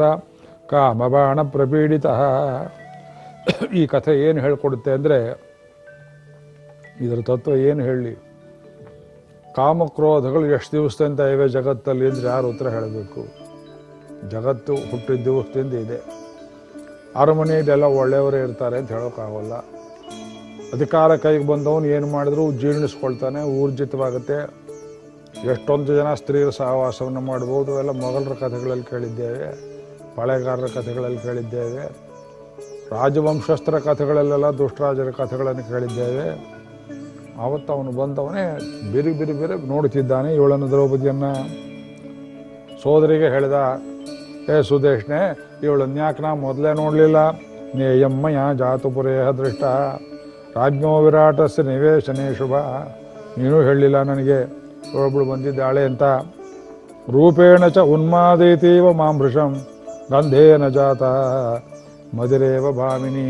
ಕಾಮಬಾಣ ಪ್ರಪೀಡಿತ. ಈ ಕಥೆ ಏನು ಹೇಳ್ಕೊಡುತ್ತೆ ಅಂದರೆ, ಇದರ ತತ್ವ ಏನು ಹೇಳಿ? ಕಾಮಕ್ರೋಧಗಳು ಎಷ್ಟು ದಿವಸದಿಂದ ಇವೆ ಜಗತ್ತಲ್ಲಿ ಅಂದರೆ ಯಾರು ಉತ್ತರ ಹೇಳಬೇಕು? ಜಗತ್ತು ಹುಟ್ಟಿದ ದಿವಸದಿಂದ ಇದೆ. ಅರಮನೆಯಲ್ಲೆಲ್ಲ ಒಳ್ಳೆಯವರೇ ಇರ್ತಾರೆ ಅಂತ ಹೇಳೋಕ್ಕಾಗಲ್ಲ. ಅಧಿಕಾರ ಕೈಗೆ ಬಂದವನು ಏನು ಮಾಡಿದ್ರು ಜೀರ್ಣಿಸ್ಕೊಳ್ತಾನೆ, ಊರ್ಜಿತವಾಗುತ್ತೆ. ಎಷ್ಟೊಂದು ಜನ ಸ್ತ್ರೀಯರ ಸಹವಾಸವನ್ನು ಮಾಡ್ಬೋದು, ಎಲ್ಲ ಮೊಘಲರ ಕಥೆಗಳಲ್ಲಿ ಕೇಳಿದ್ದೇವೆ, ಪಾಳೆಗಾರರ ಕಥೆಗಳಲ್ಲಿ ಕೇಳಿದ್ದೇವೆ, ರಾಜವಂಶಸ್ಥರ ಕಥೆಗಳಲ್ಲೆಲ್ಲ ದುಷ್ಟರಾಜರ ಕಥೆಗಳನ್ನು ಕೇಳಿದ್ದೇವೆ. ಆವತ್ತು ಅವನು ಬಂದವನೇ ಬಿರಿ ಬಿರಿ ಬಿರಿ ನೋಡುತ್ತಿದ್ದಾನೆ. ಇವಳನ್ನು ದ್ರೌಪದಿಯನ್ನು ಸೋದರಿಗೆ ಹೇಳಿದ, ಏ ಸುದೇಶ್ನೆ ಇವಳು ಯಾಕೆ ನಾ ಮೊದಲೇ ನೋಡಲಿಲ್ಲ? ನೇಯಮ್ಮಯ ಜಾತುಪುರೇಹ ದೃಷ್ಟ. ರಾಜ್ಞೋ ವಿರಾಟಸ್ ನಿವೇಶನೇ ಶುಭ. ನೀನು ಹೇಳಲಿಲ್ಲ ನನಗೆ. ಇವಳೊಬ್ಬಳು ಬಂದಿದ್ದಾಳೆ ಅಂತ. ರೂಪೇಣ ಚ ಉನ್ಮಾದೈತೀವ ಮಾಂಭೃಷಂ ಗಂಧೇನ ಜಾತ ಮದಿರೇವ ಭಾಮಿನಿ.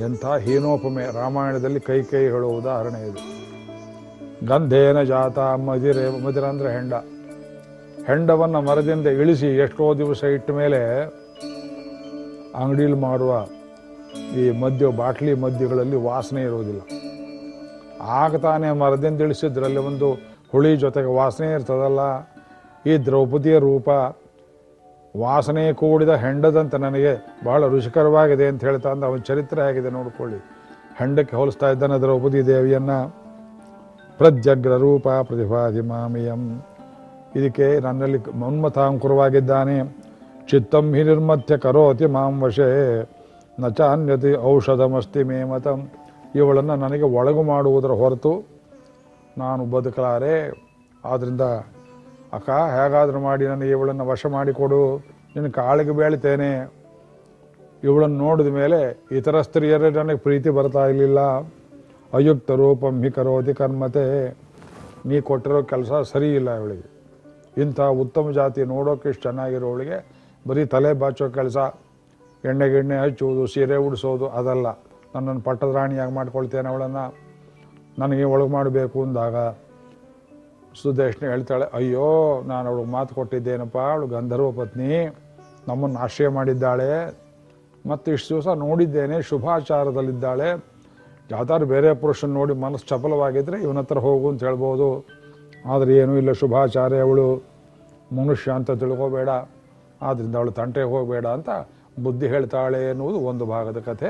ಎಂಥ ಹೀನೋಪಮೆ ರಾಮಾಯಣದಲ್ಲಿ ಕೈ ಕೈ ಹೇಳುವ ಉದಾಹರಣೆ ಇದು. ಗಂಧೇನ ಜಾತ, ಮದಿರೆ, ಮದಿರ ಅಂದರೆ ಹೆಂಡ. ಹೆಂಡವನ್ನು ಮರದಿಂದ ಇಳಿಸಿ ಎಷ್ಟೋ ದಿವಸ ಇಟ್ಟ ಮೇಲೆ ಅಂಗಡಿಲಿ ಮಾರುವ ಈ ಮದ್ಯ, ಬಾಟ್ಲಿ ಮದ್ಯಗಳಲ್ಲಿ ವಾಸನೆ ಇರೋದಿಲ್ಲ. ಆಗ ತಾನೇ ಮರದಿಂದ ಇಳಿಸಿದ್ರಲ್ಲಿ ಒಂದು ಹುಳಿ ಜೊತೆಗೆ ವಾಸನೆ ಇರ್ತದಲ್ಲ? ಈ ದ್ರೌಪದಿಯ ರೂಪ ವಾಸನೆ ಕೂಡಿದ ಹೆಂಡದಂತೆ ನನಗೆ ಬಹಳ ರುಚಿಕರವಾಗಿದೆ ಅಂತ ಹೇಳ್ತಾ ಅಂದ. ಅವನ ಚರಿತ್ರೆ ಆಗಿದೆ ನೋಡ್ಕೊಳ್ಳಿ. ಹೆಂಡಕ್ಕೆ ಹೋಲಿಸ್ತಾ ಇದ್ದಾನೆ ದ್ರೌಪದಿ ದೇವಿಯನ್ನ. ಪ್ರಜ್ಯಗ್ರ ರೂಪ ಪ್ರತಿಭಾದಿ ಮಾಮಿಯಂ. ಇದಕ್ಕೆ ನನ್ನಲ್ಲಿ ಮನ್ಮಥಾಂಕುರವಾಗಿದ್ದಾನೆ. ಚಿತ್ತಂ ಹಿ ನಿರ್ಮಥ್ಯ ಕರೋತಿ ಮಾಂ ವಶೇ. ನಚಾನ್ಯತಿ ಚಾನ್ಯತಿ ಔಷಧಮಸ್ತಿ ಮೇಮತಂ ಇವಳನ್ನು ನನಗೆ ಒಳಗು ಮಾಡುವುದರ ಹೊರತು ನಾನು ಬದುಕಲಾರೆ. ಆದ್ದರಿಂದ ಅಕ್ಕ, ಹೇಗಾದರೂ ಮಾಡಿ ನನಗೆ ಇವಳನ್ನು ವಶ ಮಾಡಿಕೊಡು ನಿನ್ನ ಕಾಳಿಗೆ ಬೀಳ್ತೇನೆ. ಇವಳನ್ನು ನೋಡಿದ ಮೇಲೆ ಇತರ ಸ್ತ್ರೀಯರೇ ನನಗೆ ಪ್ರೀತಿ ಬರ್ತಾ ಇರಲಿಲ್ಲ. ಅಯುಕ್ತ ರೂಪಂ ಹಿ ಕರೋತಿ ಕರ್ಮತೆ ನೀ ಕೊಟ್ಟಿರೋ ಕೆಲಸ ಸರಿ ಇಲ್ಲ ಇವಳಿಗೆ ಇಂಥ ಉತ್ತಮ ಜಾತಿ ನೋಡೋಕೆ ಇಷ್ಟು ಚೆನ್ನಾಗಿರೋವಳಿಗೆ ಬರೀ ತಲೆ ಬಾಚೋ ಕೆಲಸ. ಎಣ್ಣೆ ಗಿಣ್ಣೆ ಹಚ್ಚುವುದು, ಸೀರೆ ಉಡಿಸೋದು ಅದಲ್ಲ. ನನ್ನನ್ನು ಪಟ್ಟದ ರಾಣಿಯಾಗಿ ಮಾಡ್ಕೊಳ್ತೇನೆ ಅವಳನ್ನು. ನನಗೆ ಒಳಗೆ ಮಾಡಬೇಕು ಅಂದಾಗ ಸುದೇಶ್ನ ಹೇಳ್ತಾಳೆ, ಅಯ್ಯೋ, ನಾನು ಅವಳಿಗೆ ಮಾತು ಕೊಟ್ಟಿದ್ದೇನಪ್ಪ, ಅವಳು ಗಂಧರ್ವ ಪತ್ನಿ, ನಮ್ಮನ್ನು ಆಶ್ರಯ ಮಾಡಿದ್ದಾಳೆ, ಮತ್ತು ಇಷ್ಟು ದಿವಸ ನೋಡಿದ್ದೇನೆ, ಶುಭಾಚಾರದಲ್ಲಿದ್ದಾಳೆ, ಯಾವ್ದಾದ್ರು ಬೇರೆ ಪುರುಷನ ನೋಡಿ ಮನಸ್ಸು ಚಪಲವಾಗಿದ್ದರೆ ಇವನ ಹತ್ರ ಹೋಗು ಅಂತ ಹೇಳ್ಬೋದು. ಆದರೆ ಏನೂ ಇಲ್ಲ ಶುಭಾಚಾರ್ಯ ಅವಳು. ಮನುಷ್ಯ ಅಂತ ತಿಳ್ಕೋಬೇಡ ಆದ್ದರಿಂದ ಅವಳು ತಂಟೆಗೆ ಹೋಗಬೇಡ ಅಂತ ಬುದ್ಧಿ ಹೇಳ್ತಾಳೆ ಎನ್ನುವುದು ಒಂದು ಭಾಗದ ಕಥೆ.